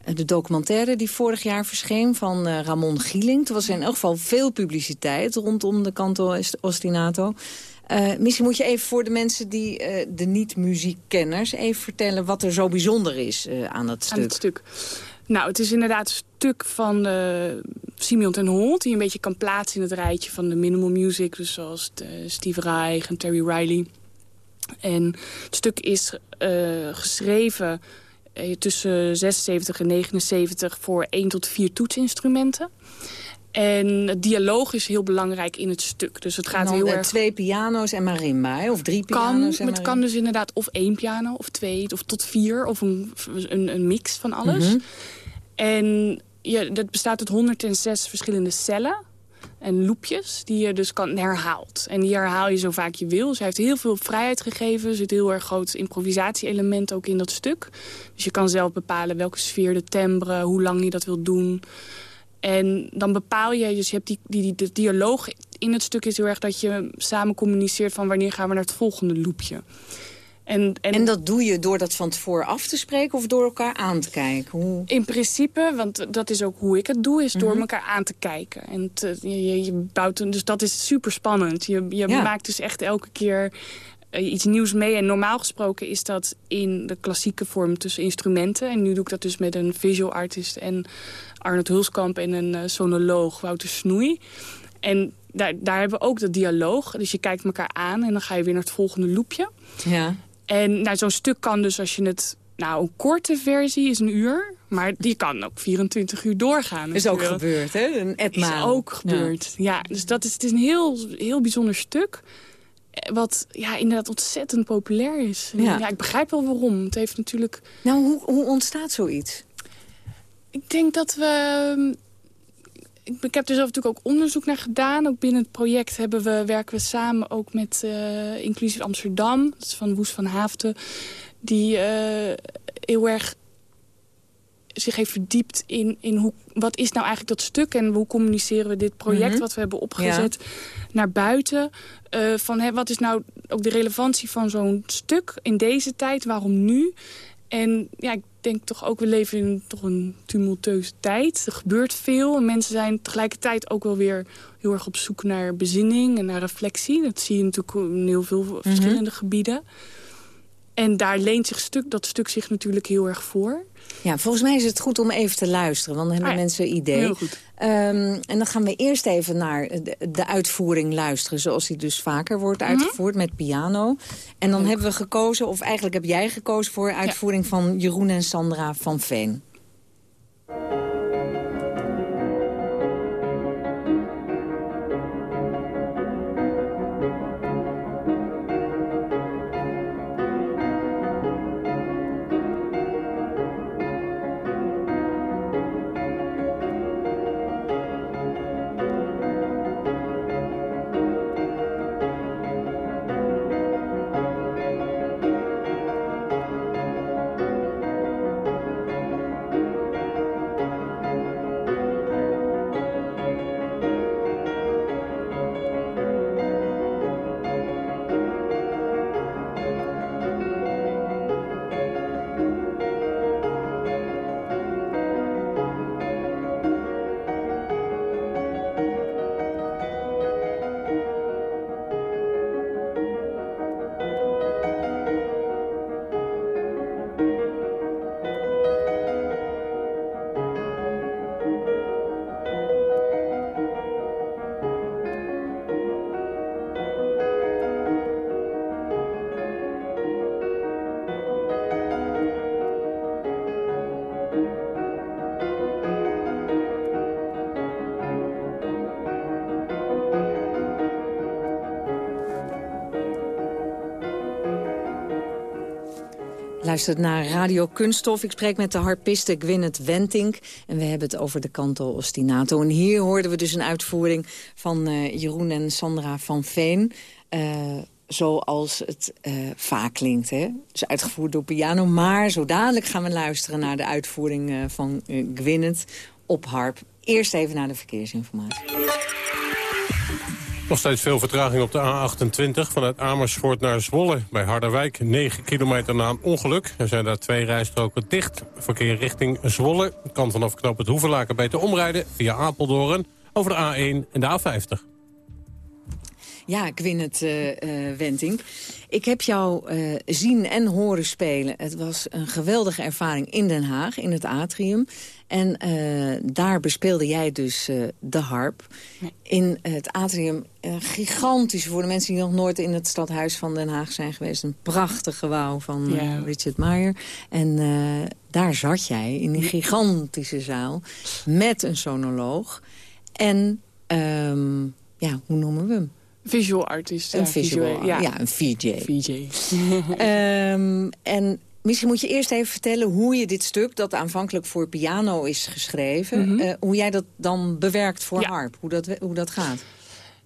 de documentaire die vorig jaar verscheen van Ramon Gieling. Er was in elk geval veel publiciteit rondom de Canto Ostinato. Uh, misschien moet je even voor de mensen die uh, de niet-muziekkenners... even vertellen wat er zo bijzonder is uh, aan dat stuk. Aan het stuk. Nou, het is inderdaad een stuk van Simeon ten Holt... die een beetje kan plaatsen in het rijtje van de minimal music. Dus zoals de, Steve Reich en Terry Riley. En het stuk is geschreven tussen 76 en 79 voor één tot vier toetsinstrumenten. En het dialoog is heel belangrijk in het stuk. Dus het gaat heel erg... Twee piano's en marimba, of drie piano's kan, en marimba. Het kan dus inderdaad of één piano, of twee, of tot vier. Of een, een, een mix van alles. Mm -hmm. En ja, dat bestaat uit 106 verschillende cellen en loopjes die je dus kan herhaalt. En die herhaal je zo vaak je wil. Ze heeft heel veel vrijheid gegeven. Er zit heel erg groot improvisatie-element ook in dat stuk. Dus je kan zelf bepalen welke sfeer, de timbre, hoe lang je dat wilt doen... En dan bepaal je, dus je hebt die, die, die, dialoog in het stuk is heel erg dat je samen communiceert van wanneer gaan we naar het volgende loopje. En, en, en, dat doe je door dat van tevoren af te spreken of door elkaar aan te kijken? Hoe... In principe, want dat is ook hoe ik het doe, is door mm -hmm. elkaar aan te kijken. En te, je, je, bouwt, dus dat is super spannend. Je, je ja. maakt dus echt elke keer iets nieuws mee. En normaal gesproken is dat in de klassieke vorm tussen instrumenten. En nu doe ik dat dus met een visual artist en Arnold Hulskamp en een uh, sonoloog, Wouter Snoei. En daar, daar hebben we ook de dialoog. Dus je kijkt elkaar aan en dan ga je weer naar het volgende loopje. Ja. En nou, zo'n stuk kan dus als je het... Nou, een korte versie is een uur. Maar die kan ook 24 uur doorgaan. Is ook gebeurd, hè? Een etmaal. Is ook gebeurd, ja. ja. dus dat is, het is een heel, heel bijzonder stuk. Wat ja, inderdaad ontzettend populair is. Ja. ja. ik begrijp wel waarom. Het heeft natuurlijk... Nou, hoe, hoe ontstaat zoiets? Ik denk dat we... Ik, ik heb er zelf natuurlijk ook onderzoek naar gedaan. Ook binnen het project hebben we, werken we samen ook met uh, Inclusief Amsterdam. Dat is van Woes van Haafden. Die uh, heel erg zich heeft verdiept in, in hoe, wat is nou eigenlijk dat stuk... en hoe communiceren we dit project mm -hmm. wat we hebben opgezet ja. naar buiten. Uh, van hè, wat is nou ook de relevantie van zo'n stuk in deze tijd? Waarom nu? En ja, ik denk toch ook, we leven in toch een tumultueuze tijd. Er gebeurt veel en mensen zijn tegelijkertijd ook wel weer heel erg op zoek naar bezinning en naar reflectie. Dat zie je natuurlijk in heel veel mm -hmm. verschillende gebieden. En daar leent zich stuk, dat stuk zich natuurlijk heel erg voor. Ja, volgens mij is het goed om even te luisteren, want dan hebben ah, mensen een idee. Heel goed. Um, en dan gaan we eerst even naar de, de, uitvoering luisteren... zoals die dus vaker wordt uitgevoerd, mm -hmm. met piano. En dan hebben we gekozen, of eigenlijk heb jij gekozen... voor uitvoering ja. van Jeroen en Sandra van Veen. Luistert naar Radio Kunststof. Ik spreek met de harpiste Gwyneth Wentink. En we hebben het over de canto ostinato. En hier hoorden we dus een uitvoering van uh, Jeroen en Sandra van Veen. Uh, zoals het uh, vaak klinkt. Hè? Dus uitgevoerd door piano. Maar zo dadelijk gaan we luisteren naar de uitvoering van Gwyneth op harp. Eerst even naar de verkeersinformatie. Nog steeds veel vertraging op de A28 vanuit Amersfoort naar Zwolle. Bij Harderwijk 9 kilometer na een ongeluk. Er zijn daar twee rijstroken dicht. Verkeer richting Zwolle kan vanaf knop het Hoevenlaken beter omrijden... via Apeldoorn over de A1 en de A50. Ja, ik win het, uh, uh, Wenting. Ik heb jou uh, zien en horen spelen. Het was een geweldige ervaring in Den Haag, in het atrium. En daar bespeelde jij dus de harp. In het atrium, gigantisch voor de mensen die nog nooit in het stadhuis van Den Haag zijn geweest. Een prachtig gebouw van Richard Meyer. En daar zat jij in die gigantische zaal met een sonoloog. En, um, ja, hoe noemen we hem? Visual artist. Een ja, visual, ja. ja. een VJ. VJ. um, en misschien moet je eerst even vertellen hoe je dit stuk... dat aanvankelijk voor piano is geschreven... Mm -hmm. uh, hoe jij dat dan bewerkt voor ja. harp. Hoe dat, hoe dat gaat.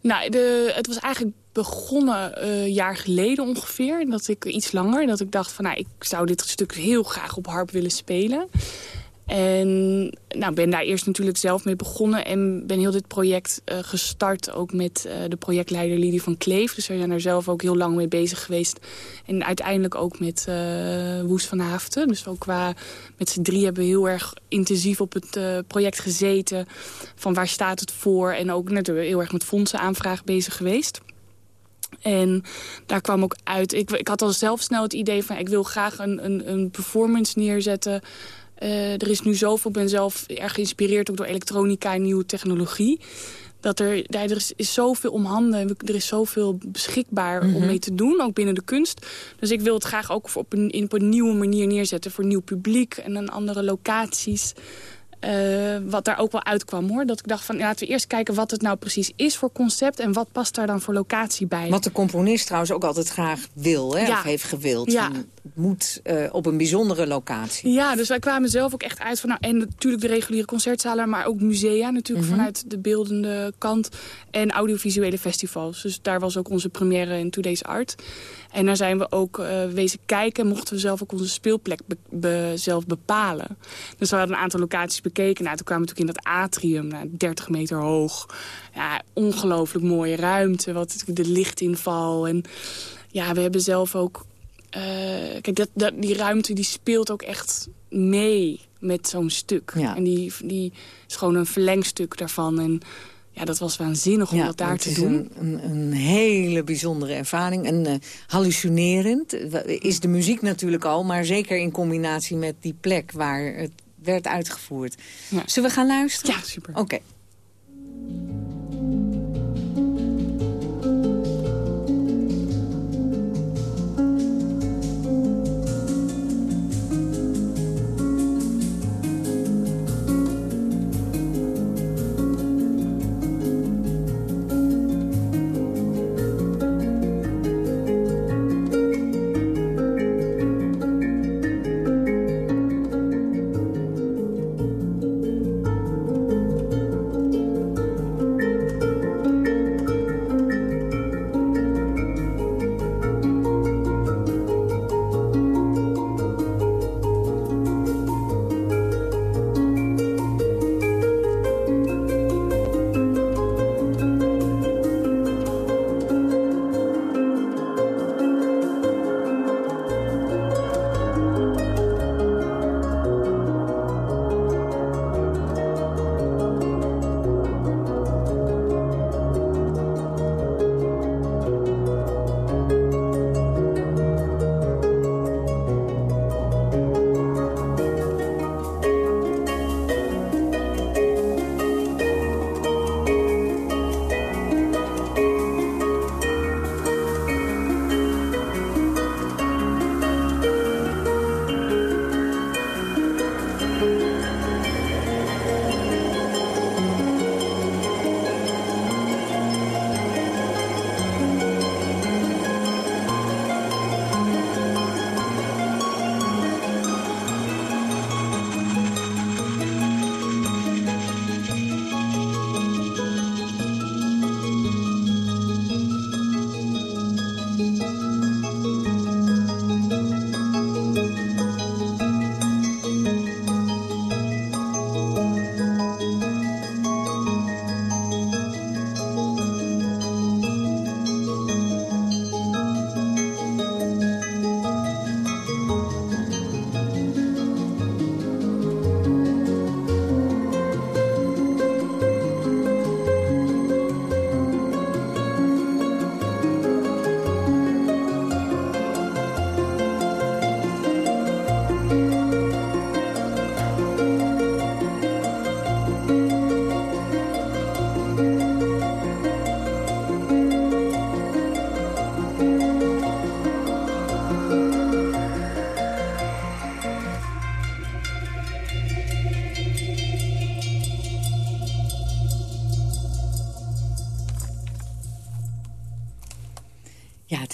Nou, de, het was eigenlijk begonnen een uh, jaar geleden ongeveer. Dat ik iets langer. Dat ik dacht van, nou, ik zou dit stuk heel graag op harp willen spelen. En nou, ben daar eerst natuurlijk zelf mee begonnen. En ben heel dit project uh, gestart ook met uh, de projectleider Lidie van Kleef. Dus we zijn daar zelf ook heel lang mee bezig geweest. En uiteindelijk ook met uh, Woes van Haften. Dus ook qua met z'n drie hebben we heel erg intensief op het project gezeten. Van waar staat het voor? En ook natuurlijk heel erg met fondsenaanvraag bezig geweest. En daar kwam ook uit... Ik, ik had al zelf snel het idee van... ik wil graag een, een, een performance neerzetten... Uh, er is nu zoveel, ik ben zelf erg geïnspireerd ook door elektronica en nieuwe technologie. Dat er, ja, er is, is zoveel om handen, er is zoveel beschikbaar mm -hmm. om mee te doen, ook binnen de kunst. Dus ik wil het graag ook op een, op een nieuwe manier neerzetten voor nieuw publiek en aan andere locaties. Uh, wat daar ook wel uitkwam hoor. Dat ik dacht van laten we eerst kijken wat het nou precies is voor concept. En wat past daar dan voor locatie bij. Wat de componist trouwens ook altijd graag wil. Hè? Ja. Of heeft gewild. Ja. Het moet uh, op een bijzondere locatie. Ja, dus wij kwamen zelf ook echt uit van... Nou, en natuurlijk de reguliere concertzalen. Maar ook musea natuurlijk Mhm. mm -hmm. vanuit de beeldende kant. En audiovisuele festivals. Dus daar was ook onze première in Today's Art. En daar zijn we ook uh, wezen kijken. Mochten we zelf ook onze speelplek be be zelf bepalen. Dus we hadden een aantal locaties bekeken. Nou, toen kwamen we natuurlijk in dat atrium. Nou, 30 meter hoog. Ja, ongelooflijk mooie ruimte. Wat de lichtinval. En ja, we hebben zelf ook... Uh, kijk, dat, dat, die ruimte die speelt ook echt mee met zo'n stuk. Ja. En die, die is gewoon een verlengstuk daarvan. En ja, dat was waanzinnig om ja, dat daar te doen. Een, een, een, hele bijzondere ervaring. En uh, hallucinerend is de muziek natuurlijk al... maar zeker in combinatie met die plek waar het werd uitgevoerd. Ja. Zullen we gaan luisteren? Ja, super. Oké. Okay.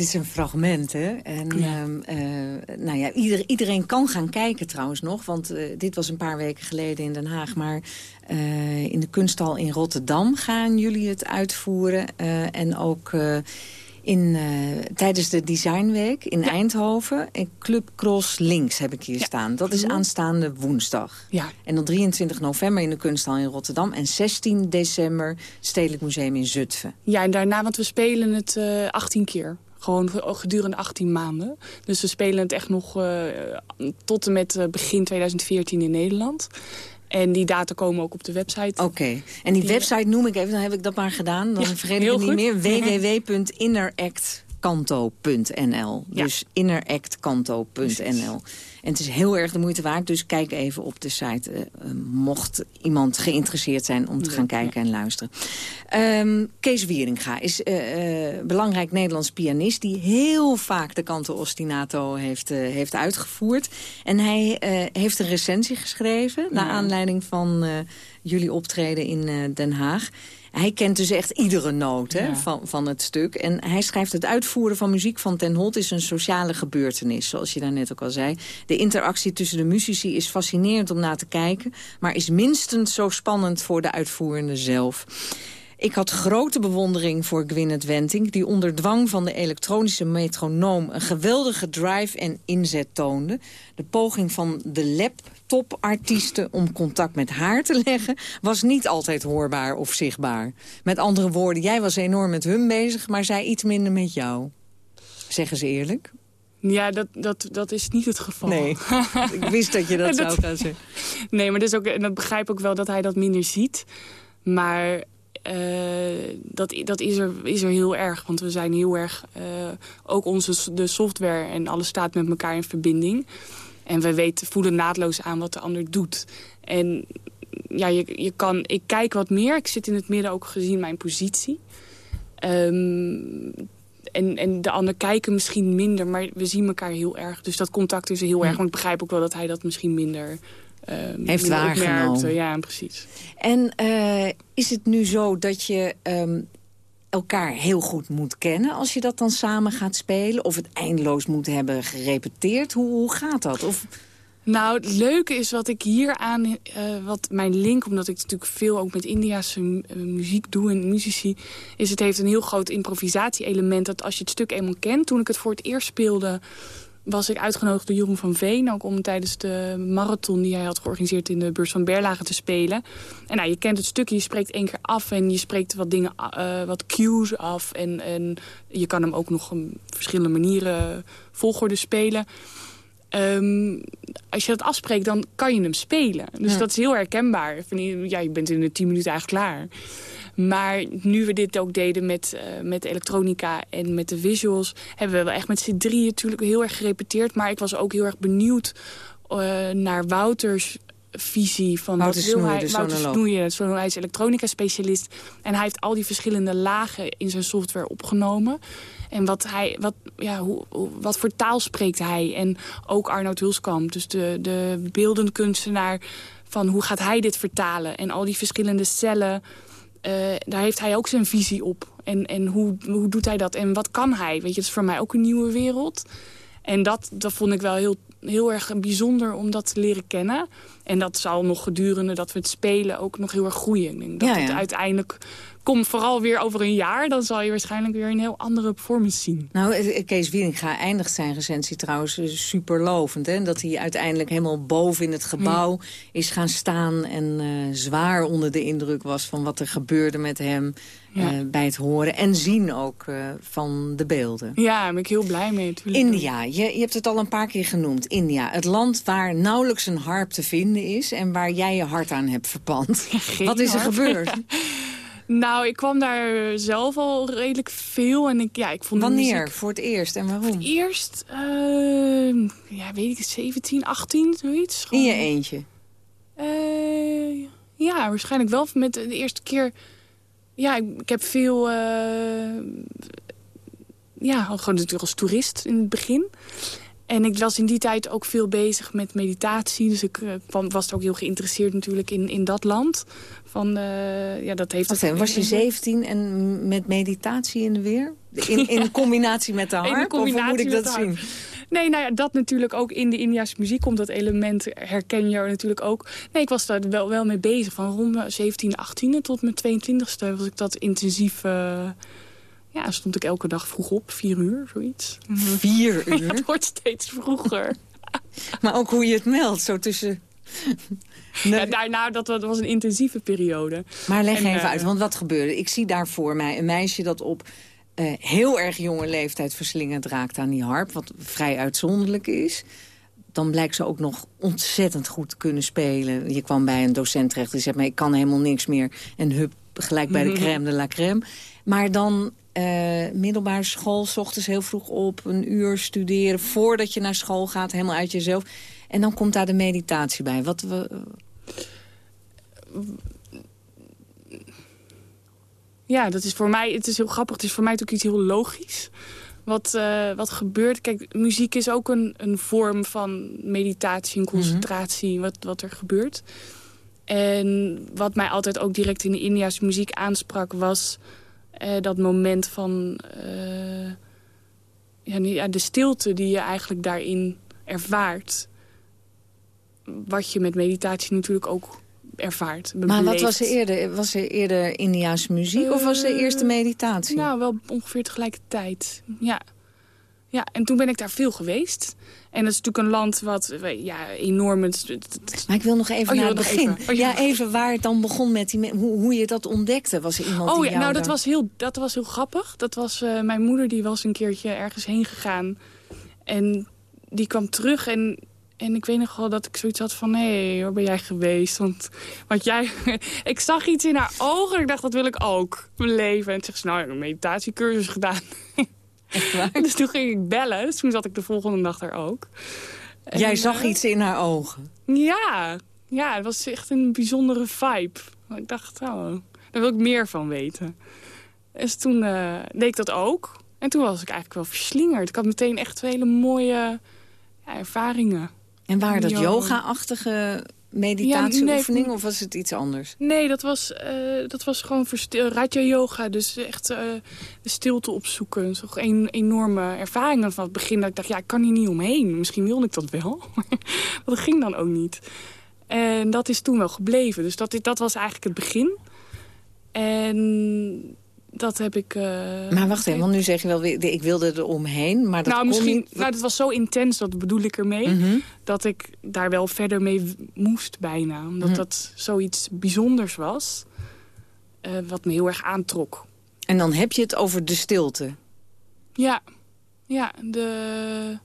Is een fragment, hè? En ehm, eh, nou ja, ieder, iedereen kan gaan kijken trouwens nog. Want eh, dit was een paar weken geleden in Den Haag. Maar eh, in de kunsthal in Rotterdam gaan jullie het uitvoeren. en ook in, tijdens de Designweek in Eindhoven. En Club Cross Links heb ik hier staan. Dat is aanstaande woensdag. Ja. En dan 23 november in de kunsthal in Rotterdam. En 16 december Stedelijk Museum in Zutphen. Ja, en daarna, want we spelen het 18 keer. Gewoon gedurende 18 maanden. Dus we spelen het echt nog uh, tot en met begin 2014 in Nederland. En die data komen ook op de website. Oké. En die, website noem ik even, dan heb ik dat maar gedaan. Dan vergeet ik het niet meer. www.inneractkanto.nl Dus inneractkanto.nl en het is heel erg de moeite waard, dus kijk even op de site. Uh, mocht iemand geïnteresseerd zijn om te gaan kijken en luisteren. Um, Kees Wieringa is uh, belangrijk Nederlands pianist... die heel vaak de canto ostinato heeft, heeft uitgevoerd. En hij heeft een recensie geschreven... naar aanleiding van jullie optreden in Den Haag. Hij kent dus echt iedere noot hè, van, van het stuk. En hij schrijft het uitvoeren van muziek van Ten Holt is een sociale gebeurtenis. Zoals je daarnet ook al zei. De interactie tussen de muzici is fascinerend om naar te kijken. Maar is minstens zo spannend voor de uitvoerende zelf. Ik had grote bewondering voor Gwyneth Wenting... die onder dwang van de elektronische metronoom... een geweldige drive en inzet toonde. De poging van de laptopartiesten om contact met haar te leggen... was niet altijd hoorbaar of zichtbaar. Met andere woorden, jij was enorm met hun bezig... maar zij iets minder met jou. Zeggen ze eerlijk? Ja, dat, dat, dat is niet het geval. Nee, ik wist dat je dat, dat zou gaan zeggen. Nee, maar dus ook, en dat begrijp ik wel dat hij dat minder ziet. Maar uh, dat, dat is, er, is er heel erg. Want we zijn heel erg... Uh, ook onze de software en alles staat met elkaar in verbinding. En we weten, voelen naadloos aan wat de ander doet. En ja, je, je kan, ik kijk wat meer. Ik zit in het midden ook gezien mijn positie. Um, en, en de ander kijken misschien minder, maar we zien elkaar heel erg. Dus dat contact is heel erg. Want ik begrijp ook wel dat hij dat misschien minder uh, Heeft waargenomen. Ja, precies. En uh, is het nu zo dat je um, elkaar heel goed moet kennen... als je dat dan samen gaat spelen? Of het eindeloos moet hebben gerepeteerd? Hoe, hoe gaat dat? Of... Nou, het leuke is wat ik hier aan, uh, wat mijn link, omdat ik natuurlijk veel ook met Indiase muziek doe en muzici, is het heeft een heel groot improvisatie-element. Dat als je het stuk eenmaal kent, toen ik het voor het eerst speelde, was ik uitgenodigd door Jeroen van Veen... ook om tijdens de marathon die hij had georganiseerd in de beurs van Berlage te spelen. En nou, je kent het stukje, je spreekt één keer af en je spreekt wat dingen, uh, wat cues af. En, en je kan hem ook nog op verschillende manieren volgorde spelen. Um, als je dat afspreekt, dan kan je hem spelen. Dus dat is heel herkenbaar. Ja, je bent in de tien minuten eigenlijk klaar. Maar nu we dit ook deden met, uh, met elektronica en met de visuals... hebben we wel echt met z'n drieën natuurlijk heel erg gerepeteerd. Maar ik was ook heel erg benieuwd uh, naar Wouters visie van Wouter wat wil hij. Wouter Snoeien, hij is elektronica-specialist. En hij heeft al die verschillende lagen in zijn software opgenomen. En wat, hij, wat, ja, hoe, wat voor taal spreekt hij? En ook Arnoud Hulskamp, dus de, de beeldend kunstenaar... van hoe gaat hij dit vertalen? En al die verschillende cellen... Uh, daar heeft hij ook zijn visie op. En, en hoe, hoe doet hij dat? En wat kan hij? Weet je, het is voor mij ook een nieuwe wereld. En dat, dat vond ik wel heel, heel erg bijzonder om dat te leren kennen. En dat zal nog gedurende dat we het spelen ook nog heel erg groeien. Ik denk dat ja, ja. het uiteindelijk kom vooral weer over een jaar. Dan zal je waarschijnlijk weer een heel andere performance zien. Nou, eh, eh, Kees Wieringa eindigt zijn recensie trouwens eh, superlovend. Hè? Dat hij uiteindelijk helemaal boven in het gebouw is gaan staan... en uh, zwaar onder de indruk was van wat er gebeurde met hem... Ja. Uh, bij het horen en zien ook uh, van de beelden. Ja, daar ben ik heel blij mee. Natuurlijk. India, je, je hebt het al een paar keer genoemd. India, het land waar nauwelijks een harp te vinden is... en waar jij je hart aan hebt verpand. Ja, Wat is er gebeurd? Nou, ik kwam daar zelf al redelijk veel. En ik, ja, ik vond Wanneer? Muziek... Voor het eerst en waarom? Voor het eerst, uh, ja, weet ik, 17, 18, zoiets. Gewoon... In je eentje? Uh, ja, waarschijnlijk wel. Met de eerste keer... Ja, ik, ik heb veel... Uh, ja, gewoon natuurlijk als toerist in het begin. En ik was in die tijd ook veel bezig met meditatie. Dus ik kwam, was ook heel geïnteresseerd natuurlijk in, in dat land. Van, uh, ja, dat heeft Wacht was je 17 en met meditatie in de weer? In, in combinatie met de harp? Of hoe moet ik dat zien? Nee, nou ja, dat natuurlijk ook in de Indiase muziek komt. Dat element herken je natuurlijk ook. Nee, ik was daar wel, wel mee bezig. Van rond mijn 17, 18 tot mijn 22e was ik dat intensief... Uh, ja, stond ik elke dag vroeg op, vier uur, zoiets. Vier uur? Ja, het wordt steeds vroeger. maar ook hoe je het meldt, zo tussen... Nee. Ja, daarna, dat, dat was een intensieve periode. Maar leg en, even uh, uit, want wat gebeurde? Ik zie daar voor mij een meisje dat op uh, heel erg jonge leeftijd verslingend raakt aan die harp. Wat vrij uitzonderlijk is. Dan blijkt ze ook nog ontzettend goed te kunnen spelen. Je kwam bij een docent terecht die zegt... maar ik kan helemaal niks meer. En hup, gelijk bij de crème de la crème. Maar dan uh, middelbare school, s ochtends heel vroeg op... een uur studeren voordat je naar school gaat, helemaal uit jezelf. En dan komt daar de meditatie bij. Wat we... Ja, dat is voor mij, het is heel grappig. Het is voor mij natuurlijk iets heel logisch. Wat, uh, wat gebeurt. Kijk, muziek is ook een, een vorm van meditatie en concentratie. Mm -hmm. wat, wat er gebeurt. En wat mij altijd ook direct in de Indiase muziek aansprak... was uh, dat moment van... Uh, ja, ja, de stilte die je eigenlijk daarin ervaart. Wat je met meditatie natuurlijk ook ervaart. Maar wat was er eerder? Was er eerder Indiaanse muziek uh, of was er eerste meditatie? Nou, wel ongeveer tegelijkertijd. Ja. ja, en toen ben ik daar veel geweest. En dat is natuurlijk een land wat ja, enorm... Maar ik wil nog even oh, naar het begin. Oh, ja, even waar het dan begon met die... Hoe, hoe je dat ontdekte. Was er iemand oh, ja, nou, daar... dat was, heel, dat was heel grappig. Dat was uh, mijn moeder, die was een keertje ergens heen gegaan. En die kwam terug en en ik weet nog wel dat ik zoiets had van... hé, hey, waar ben jij geweest? Want, want jij... ik zag iets in haar ogen en ik dacht, dat wil ik ook. Mijn leven. En toen zegt ze, nou, ik heb een meditatiecursus gedaan. Echt waar? Dus toen ging ik bellen. Dus toen zat ik de volgende dag er ook. En, jij zag uh, iets in haar ogen? Ja. Ja, het was echt een bijzondere vibe. Ik dacht, oh, daar wil ik meer van weten. Dus toen uh, deed ik dat ook. En toen was ik eigenlijk wel verslingerd. Ik had meteen echt hele mooie ja, ervaringen. En waren dat yoga-achtige meditatieoefening ja, nee, of was het iets anders? Nee, dat was, uh, dat was gewoon Raja yoga. Dus echt uh, de stilte opzoeken. Dat was een enorme ervaring van het begin. Dat ik dacht, ja, ik kan hier niet omheen. Misschien wilde ik dat wel. maar dat ging dan ook niet. En dat is toen wel gebleven. Dus dat, dat was eigenlijk het begin. En dat heb ik... Uh, maar wacht even, want nu zeg je wel weer, ik wilde er omheen, maar dat nou, misschien, niet... Nou, dat was zo intens, dat bedoel ik ermee, mm -hmm. dat ik daar wel verder mee moest bijna. Omdat mm -hmm. dat zoiets bijzonders was, uh, wat me heel erg aantrok. En dan heb je het over de stilte? Ja, ja de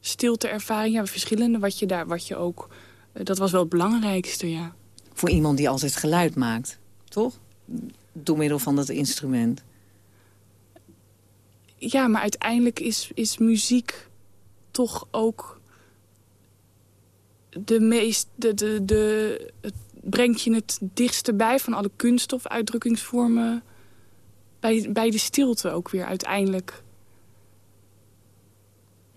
stilteervaring, ja, verschillende, wat je daar, wat je ook... Uh, dat was wel het belangrijkste, ja. Voor iemand die altijd geluid maakt, toch? Door middel van dat instrument. Ja, maar uiteindelijk is, is muziek toch ook de meest... De, de, de, het brengt je het dichtste bij van alle kunst of uitdrukkingsvormen... Bij, bij de stilte ook weer uiteindelijk.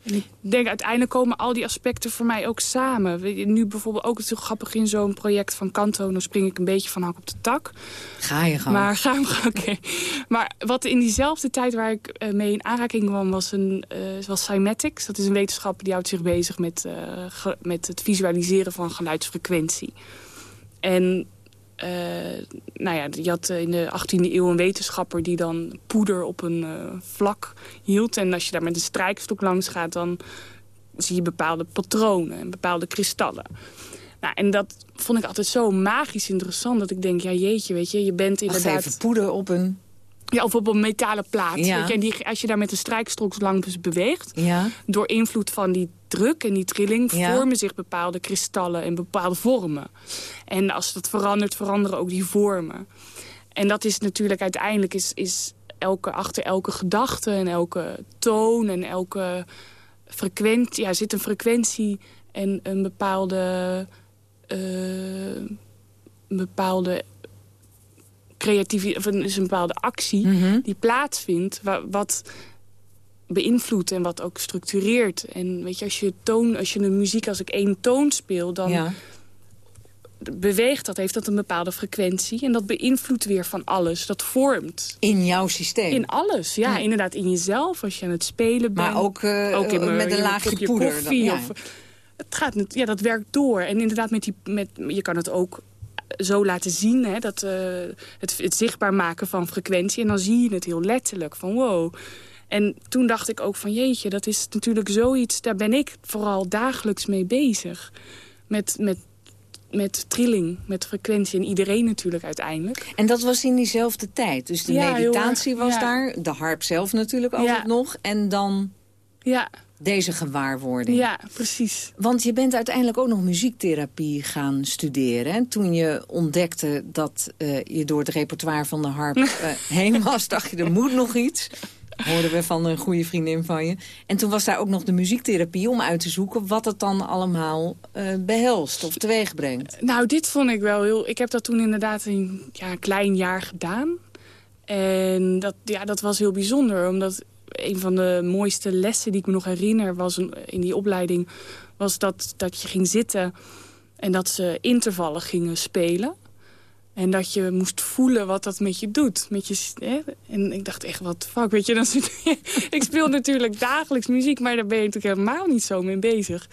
Ik denk, uiteindelijk komen al die aspecten voor mij ook samen. Nu bijvoorbeeld ook, heel grappig in zo'n project van Kanto... dan spring ik een beetje van hak op de tak. Ga je gaan. Maar, ga oké. Okay. Maar wat in diezelfde tijd waar ik uh, mee in aanraking kwam... was, een, uh, was cymatics. Dat is een wetenschap die houdt zich bezig met, uh, met het visualiseren van geluidsfrequentie. En uh, nou ja, je had in de 18e eeuw een wetenschapper die dan poeder op een uh, vlak hield. En als je daar met een strijkstok langs gaat, dan zie je bepaalde patronen en bepaalde kristallen. Nou, en dat vond ik altijd zo magisch interessant dat ik denk, ja jeetje, weet je, je bent inderdaad... Wacht even, poeder op een... Ja, of op een metalen plaat. Ja. Weet je? En die, als je daar met een strijkstok langs beweegt... Ja. door invloed van die druk en die trilling... Ja. vormen zich bepaalde kristallen en bepaalde vormen. En als dat verandert, veranderen ook die vormen. En dat is natuurlijk uiteindelijk... is, is elke, achter elke gedachte en elke toon en elke frequentie... Ja, zit een frequentie en een bepaalde... Uh, een bepaalde creatieve, of is een bepaalde actie Mhm. mm -hmm. die plaatsvindt. Wat, beïnvloedt en wat ook structureert. En weet je, als je, toon, als je een muziek als ik één toon speel... dan Ja. beweegt dat, heeft dat een bepaalde frequentie. En dat beïnvloedt weer van alles. Dat vormt. In jouw systeem? In alles, ja. Ja. inderdaad, in jezelf, als je aan het spelen bent. Maar ook, eh, in mijn- met een je laagje poeder, koffie. dan- ja. Of, het gaat, ja, dat werkt door. En inderdaad, met die, met, je kan het ook zo laten zien. Hè, dat, eh, het, het zichtbaar maken van frequentie. En dan zie je het heel letterlijk. Van wow. En toen dacht ik ook van jeetje, dat is natuurlijk zoiets... daar ben ik vooral dagelijks mee bezig. Met, met, met trilling, met frequentie. En iedereen natuurlijk uiteindelijk. En dat was in diezelfde tijd. Dus de Ja, meditatie was ja. daar. De harp zelf natuurlijk altijd Ja. nog. En dan ja. Deze gewaarwording. Ja, precies. Want je bent uiteindelijk ook nog muziektherapie gaan studeren. En toen je ontdekte dat eh, je door het repertoire van de harp eh, heen was... dacht je, er moet nog iets. Hoorden we van een goede vriendin van je. En toen was daar ook nog de muziektherapie om uit te zoeken... wat het dan allemaal eh, behelst of teweeg brengt. Nou, dit vond ik wel heel... Ik heb dat toen inderdaad een ja, klein jaar gedaan. En dat, ja, dat was heel bijzonder, omdat een van de mooiste lessen die ik me nog herinner... was in die opleiding, was dat, dat je ging zitten... en dat ze intervallen gingen spelen. En dat je moest voelen wat dat met je doet. Met je, hè? En ik dacht echt, wat fuck, weet je. Dan ik speel natuurlijk dagelijks muziek, maar daar ben je natuurlijk helemaal niet zo mee bezig.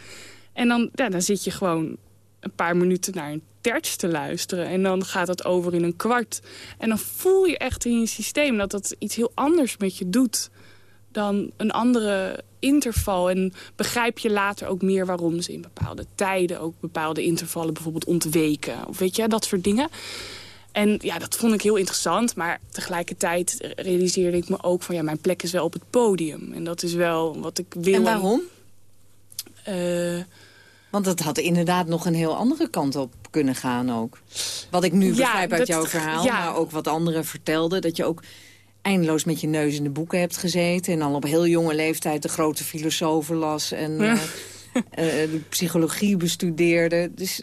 En dan, ja, dan zit je gewoon een paar minuten naar een terts te luisteren. En dan gaat dat over in een kwart. En dan voel je echt in je systeem dat dat iets heel anders met je doet dan een andere interval. En begrijp je later ook meer waarom ze in bepaalde tijden... ook bepaalde intervallen bijvoorbeeld ontweken. Of weet je, dat soort dingen. En ja, dat vond ik heel interessant. Maar tegelijkertijd realiseerde ik me ook van... ja, mijn plek is wel op het podium. En dat is wel wat ik wil. En waarom? Eh, Want dat had inderdaad nog een heel andere kant op kunnen gaan ook. Wat ik nu Ja, begrijp uit dat- jouw verhaal, ja. maar ook wat anderen vertelden... dat je ook eindeloos met je neus in de boeken hebt gezeten... en al op heel jonge leeftijd de grote filosofen las... en Ja. eh, eh, de psychologie bestudeerde. Dus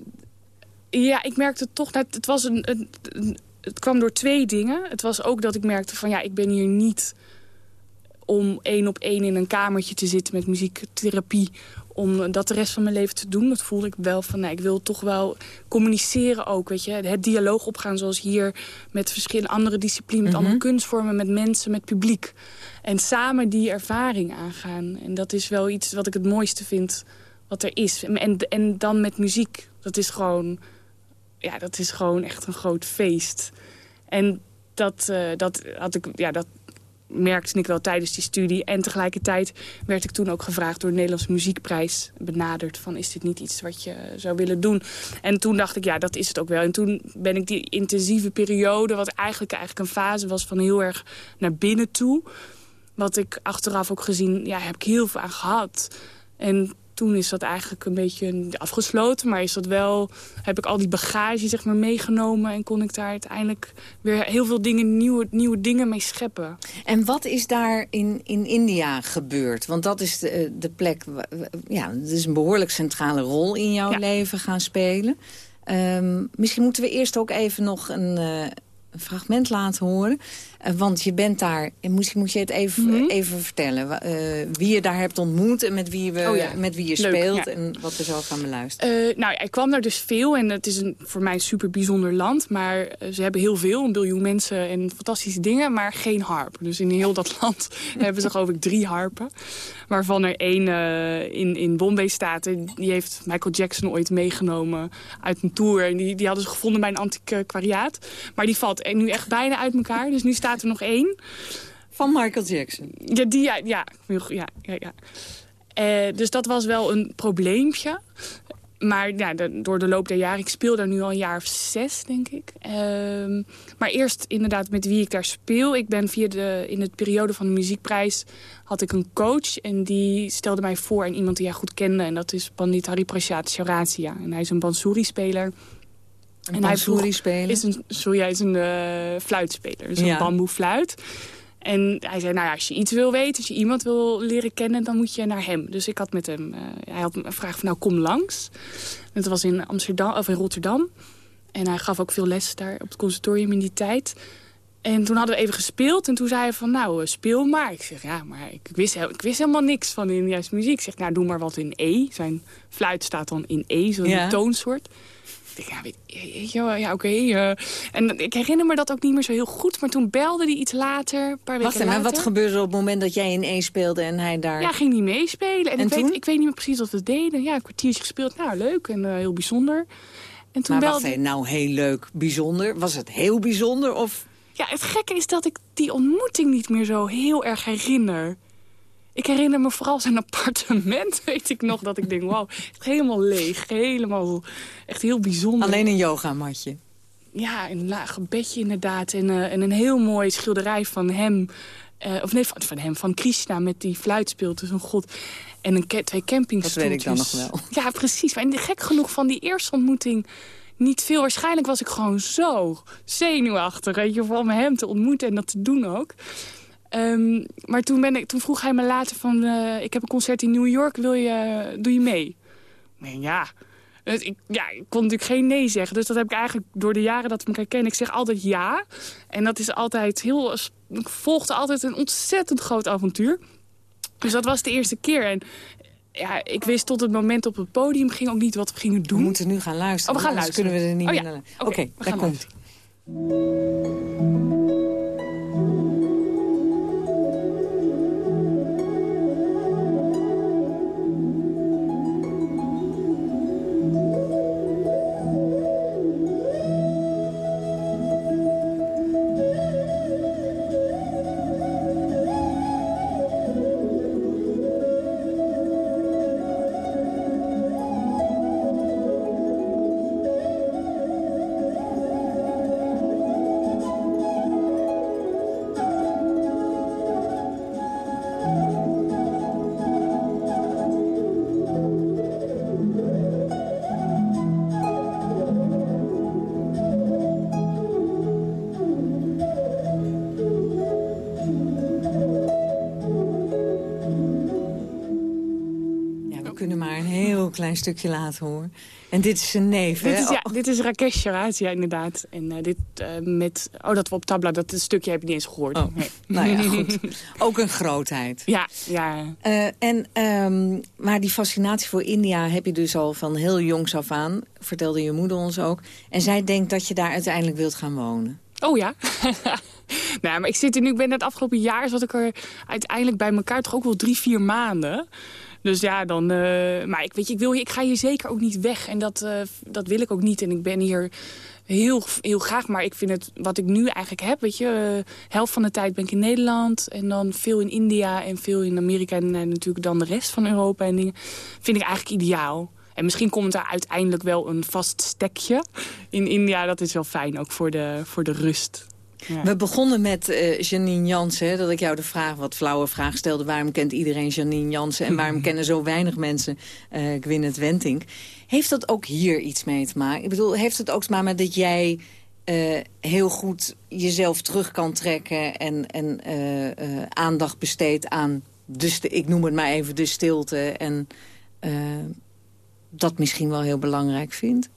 Ja, ik merkte toch dat het was een, een, een- Het kwam door twee dingen. Het was ook dat ik merkte van ja, ik ben hier niet om één op één in een kamertje te zitten met muziektherapie. Om dat de rest van mijn leven te doen. Dat voelde ik wel van, nee, ik wil toch wel communiceren ook. Weet je? Het dialoog opgaan zoals hier met verschillende andere disciplines. Met Mhm. andere kunstvormen, met mensen, met publiek. En samen die ervaring aangaan. En dat is wel iets wat ik het mooiste vind wat er is. En, en, en dan met muziek. Dat is gewoon ja, dat is gewoon echt een groot feest. En dat, eh, dat, had ik, ja, dat merkte ik wel tijdens die studie. En tegelijkertijd werd ik toen ook gevraagd door de Nederlandse Muziekprijs benaderd. Van is dit niet iets wat je zou willen doen? En toen dacht ik, ja, dat is het ook wel. En toen ben ik die intensieve periode, wat eigenlijk, eigenlijk een fase was van heel erg naar binnen toe. Wat ik achteraf ook gezien, ja, heb ik heel veel aan gehad. En toen is dat eigenlijk een beetje afgesloten. Maar is dat wel, heb ik al die bagage zeg maar, meegenomen... en kon ik daar uiteindelijk weer heel veel dingen, nieuwe, nieuwe dingen mee scheppen. En wat is daar in, in India gebeurd? Want dat is de, eh, de plek... Ja, het is een behoorlijk centrale rol in jouw leven gaan spelen. Ehm, misschien moeten we eerst ook even nog een, eh, een fragment laten horen. Eh, want je bent daar... En misschien moet je het even, even vertellen. eh, wie je daar hebt ontmoet en met wie, we, Oh ja, met wie je leuk, speelt. ja. En wat we zo gaan beluisteren. Eh, nou, ja, ik kwam daar dus veel en het is een, voor mij een super bijzonder land. Maar eh, ze hebben heel veel, een biljoen mensen en fantastische dingen, maar geen harp. Dus in heel dat land hebben ze geloof ik drie harpen. Waarvan er één in, in Bombay staat. En Die heeft Michael Jackson ooit meegenomen uit een tour. En die, die hadden ze gevonden bij een antiquariaat. Maar die valt er nu echt bijna uit elkaar. Dus nu staat er nog één. Van Michael Jackson? Ja, die, ja, ja, ja, ja. Eh, dus dat was wel een probleempje. Maar ja, de- door de loop der jaren, ik speel daar nu al een jaar of zes, denk ik. Ehm, maar eerst inderdaad met wie ik daar speel. Ik ben via de, in het periode van de muziekprijs had ik een coach. En die stelde mij voor aan iemand die jij goed kende. En dat is Pandit Hariprasad Chaurasia. En hij is een bansuri-speler. Een En hij vroeg- bansuri-speler? Is een, sorry, hij is een eh, fluitspeler. Dus Ja. een bamboefluit. En hij zei, nou ja, als je iets wil weten, als je iemand wil leren kennen, dan moet je naar hem. Dus ik had met hem, eh, hij had me gevraagd van, nou kom langs. Het was in Amsterdam, of in Rotterdam. En hij gaf ook veel les daar op het conservatorium in die tijd. En toen hadden we even gespeeld en toen zei hij van, nou, speel maar. Ik zeg, ja, maar ik wist, ik wist helemaal niks van India's muziek. Ik zeg, nou, doe maar wat in E. Zijn fluit staat dan in E, zo'n Ja. toonsoort. Ik denk, ja, weet, weet je wel, ja, oké. eh. en ik herinner me dat ook niet meer zo heel goed. Maar toen belde hij iets later, een paar weken Wacht even, maar later. wat gebeurde er op het moment dat jij in één speelde en hij daar... Ja, ging niet meespelen. En, En ik, toen? weet, ik weet niet meer precies wat we deden. Ja, een kwartiertje gespeeld. Nou, leuk en eh, heel bijzonder. En toen maar wacht belde... even, nou heel leuk, bijzonder. Was het heel bijzonder of... Ja, het gekke is dat ik die ontmoeting niet meer zo heel erg herinner. Ik herinner me vooral zijn appartement, weet ik nog. Dat ik denk, wauw, helemaal leeg. Helemaal, echt heel bijzonder. Alleen een yogamatje? Ja, een laag bedje inderdaad. En, eh, en een heel mooi schilderij van hem. eh, of nee, van, van hem, van Krishna met die fluit speelt. Dus een god. En een, twee campingstoeltjes. Dat weet ik dan nog wel. Ja, precies. En gek genoeg van die eerste ontmoeting niet veel. Waarschijnlijk was ik gewoon zo zenuwachtig, weet je, om hem te ontmoeten en dat te doen ook. Ehm, maar toen, ben ik, toen vroeg hij me later van, eh, ik heb een concert in New York, wil je, doe je mee? Ik denk, ja. Ik, ja, ik kon natuurlijk geen nee zeggen. Dus dat heb ik eigenlijk door de jaren dat we elkaar kennen. Ik zeg altijd ja. En dat is altijd heel... Ik volgde altijd een ontzettend groot avontuur. Dus dat was de eerste keer. En ja, ik wist tot het moment op het podium ging ook niet wat we gingen doen. We moeten nu gaan luisteren. Oh, we gaan luisteren. kunnen we er niet Oh, meer ja. naar Oké, we daar komt Ja, klein stukje laten horen. En dit is zijn neef, hè? Dit is, ja, dit is Rakesh ja, inderdaad. En eh, dit eh, met... Oh, dat we op tabla, dat stukje heb je niet eens gehoord. Oh, Nee. Nou ja, goed. Ook een grootheid. Ja, ja. Eh, en, ehm, maar die fascinatie voor India heb je dus al van heel jongs af aan. Vertelde je moeder ons ook. En zij denkt dat je daar uiteindelijk wilt gaan wonen. Oh ja? nou, maar ik zit er nu, ik ben het afgelopen jaar, zat ik er uiteindelijk bij elkaar toch ook wel drie, vier maanden. Dus ja, dan... eh, maar ik, weet je, ik, wil, ik ga hier zeker ook niet weg. En dat, eh, dat wil ik ook niet. En ik ben hier heel, heel graag. Maar ik vind het, wat ik nu eigenlijk heb, weet je... eh, helft van de tijd ben ik in Nederland. En dan veel in India en veel in Amerika. En natuurlijk dan de rest van Europa en dingen. Vind ik eigenlijk ideaal. En misschien komt daar uiteindelijk wel een vast stekje in India. Dat is wel fijn, ook voor de, voor de rust. Ja. We begonnen met eh, Janine Jansen. Dat ik jou de vraag, wat flauwe vraag stelde. Waarom kent iedereen Janine Jansen? En waarom kennen zo weinig mensen eh Gwyneth Wentink? Heeft dat ook hier iets mee te maken? Ik bedoel, heeft het ook te maken met dat jij... eh, heel goed jezelf terug kan trekken... en, en aandacht besteedt aan, de sti- ik noem het maar even, de stilte... en dat misschien wel heel belangrijk vindt?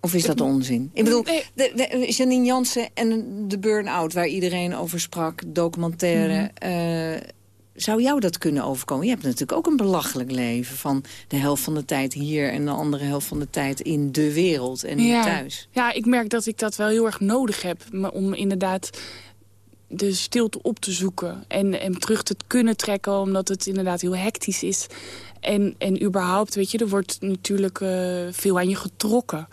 Of is dat onzin? Ik bedoel, de, de, Janine Jansen en de burn-out waar iedereen over sprak, documentaire... eh, zou jou dat kunnen overkomen? Je hebt natuurlijk ook een belachelijk leven van de helft van de tijd hier... en de andere helft van de tijd in de wereld en ja. thuis. Ja, ik merk dat ik dat wel heel erg nodig heb. Om inderdaad de stilte op te zoeken. En, en terug te kunnen trekken, omdat het inderdaad heel hectisch is. En, en überhaupt, weet je, er wordt natuurlijk eh, veel aan je getrokken.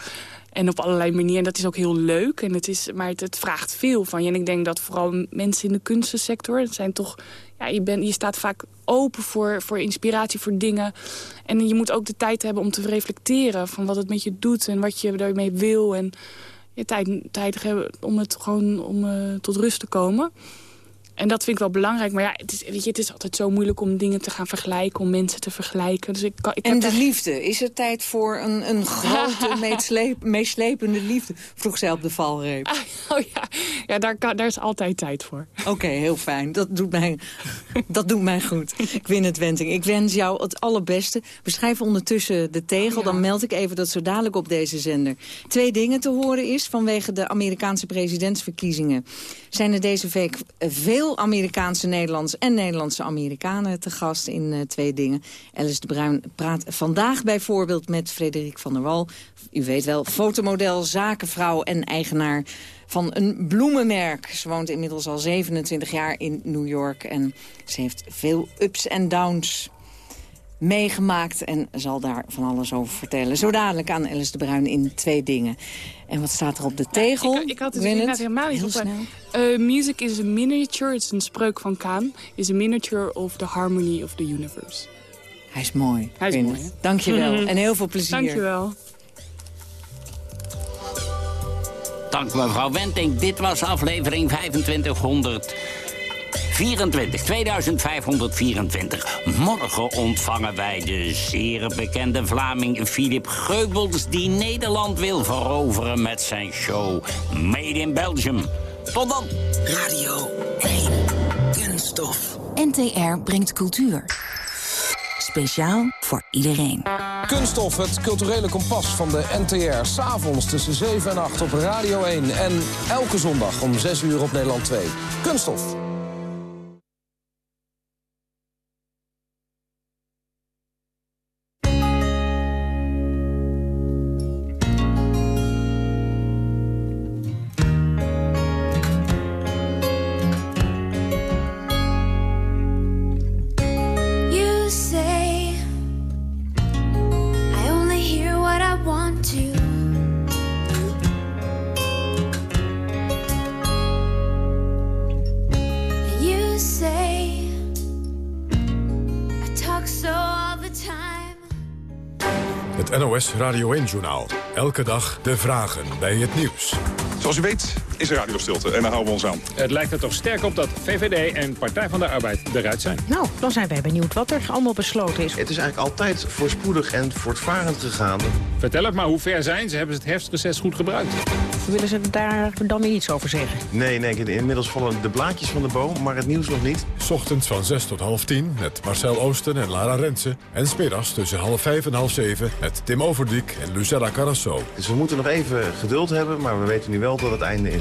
En op allerlei manieren. En dat is ook heel leuk. En het is, maar het, vraagt veel van je. En ik denk dat vooral mensen in de kunstensector... Zijn toch, ja, je, bent, je staat vaak open voor, voor inspiratie, voor dingen. En je moet ook de tijd hebben om te reflecteren... van wat het met je doet en wat je daarmee wil. En je tijd, tijd hebben om het gewoon om, eh, tot rust te komen. En dat vind ik wel belangrijk. Maar ja, het is, weet je, het is altijd zo moeilijk om dingen te gaan vergelijken. Om mensen te vergelijken. Dus ik, ik en de liefde. Is het tijd voor een, een grote, meeslepende liefde? Vroeg zij op de valreep. oh ja, ja daar, kan, daar is altijd tijd voor. Oké, heel fijn. Dat doet, mij, dat doet mij goed. Ik win het Wenting. Ik wens jou het allerbeste. We schrijven ondertussen de tegel. Dan meld ik even dat zo dadelijk op deze zender twee dingen te horen is... vanwege de Amerikaanse presidentsverkiezingen. Zijn er deze week veel Amerikaanse Nederlands en Nederlandse Amerikanen te gast in uh, Twee Dingen. Alice de Bruin praat vandaag bijvoorbeeld met Frederik van der Wal. U weet wel, fotomodel, zakenvrouw en eigenaar van een bloemenmerk. Ze woont inmiddels al 27 jaar in New York en ze heeft veel ups en downs meegemaakt en zal daar van alles over vertellen. Zo dadelijk aan Alice de Bruin in twee dingen. En wat staat er op de tegel? ik, ik, had het inderdaad helemaal niet op. Uh, music is a miniature, het is een spreuk van Kaan... is a miniature of the harmony of the universe. Hij is mooi. Hij is mooi, Dank je wel en heel veel plezier. Dank je wel. Dank mevrouw Wenting. Dit was aflevering 2500... 24, 2524. Morgen ontvangen wij de zeer bekende Vlaming Philip Geubels... die Nederland wil veroveren met zijn show Made in Belgium. Tot dan. Radio 1. Kunststof. NTR brengt cultuur. Speciaal voor iedereen. Kunststof, het culturele kompas van de NTR. S'avonds tussen 7 en 8 op Radio 1. En elke zondag om 6 uur op Nederland 2. Kunststof. Radio 1-journaal. Elke dag de vragen bij het nieuws. Zoals u weet is er radiostilte en daar houden we ons aan. Het lijkt er toch sterk op dat VVD en Partij van de Arbeid eruit zijn. Nou, dan zijn wij benieuwd wat er allemaal besloten is. Het is eigenlijk altijd voorspoedig en voortvarend gegaan. Vertel het maar, hoe ver zijn ze? Hebben ze het herfstreces goed gebruikt? Willen ze daar dan weer iets over zeggen? Nee, nee, inmiddels vallen de blaadjes van de boom, maar het nieuws nog niet. Ochtends van 6 tot half 10 met Marcel Oosten en Lara Rensen. En smiddags tussen half 5 en half 7 met Tim Overdiek en Lucella Carrasso. Dus we moeten nog even geduld hebben, maar we weten nu wel dat het einde in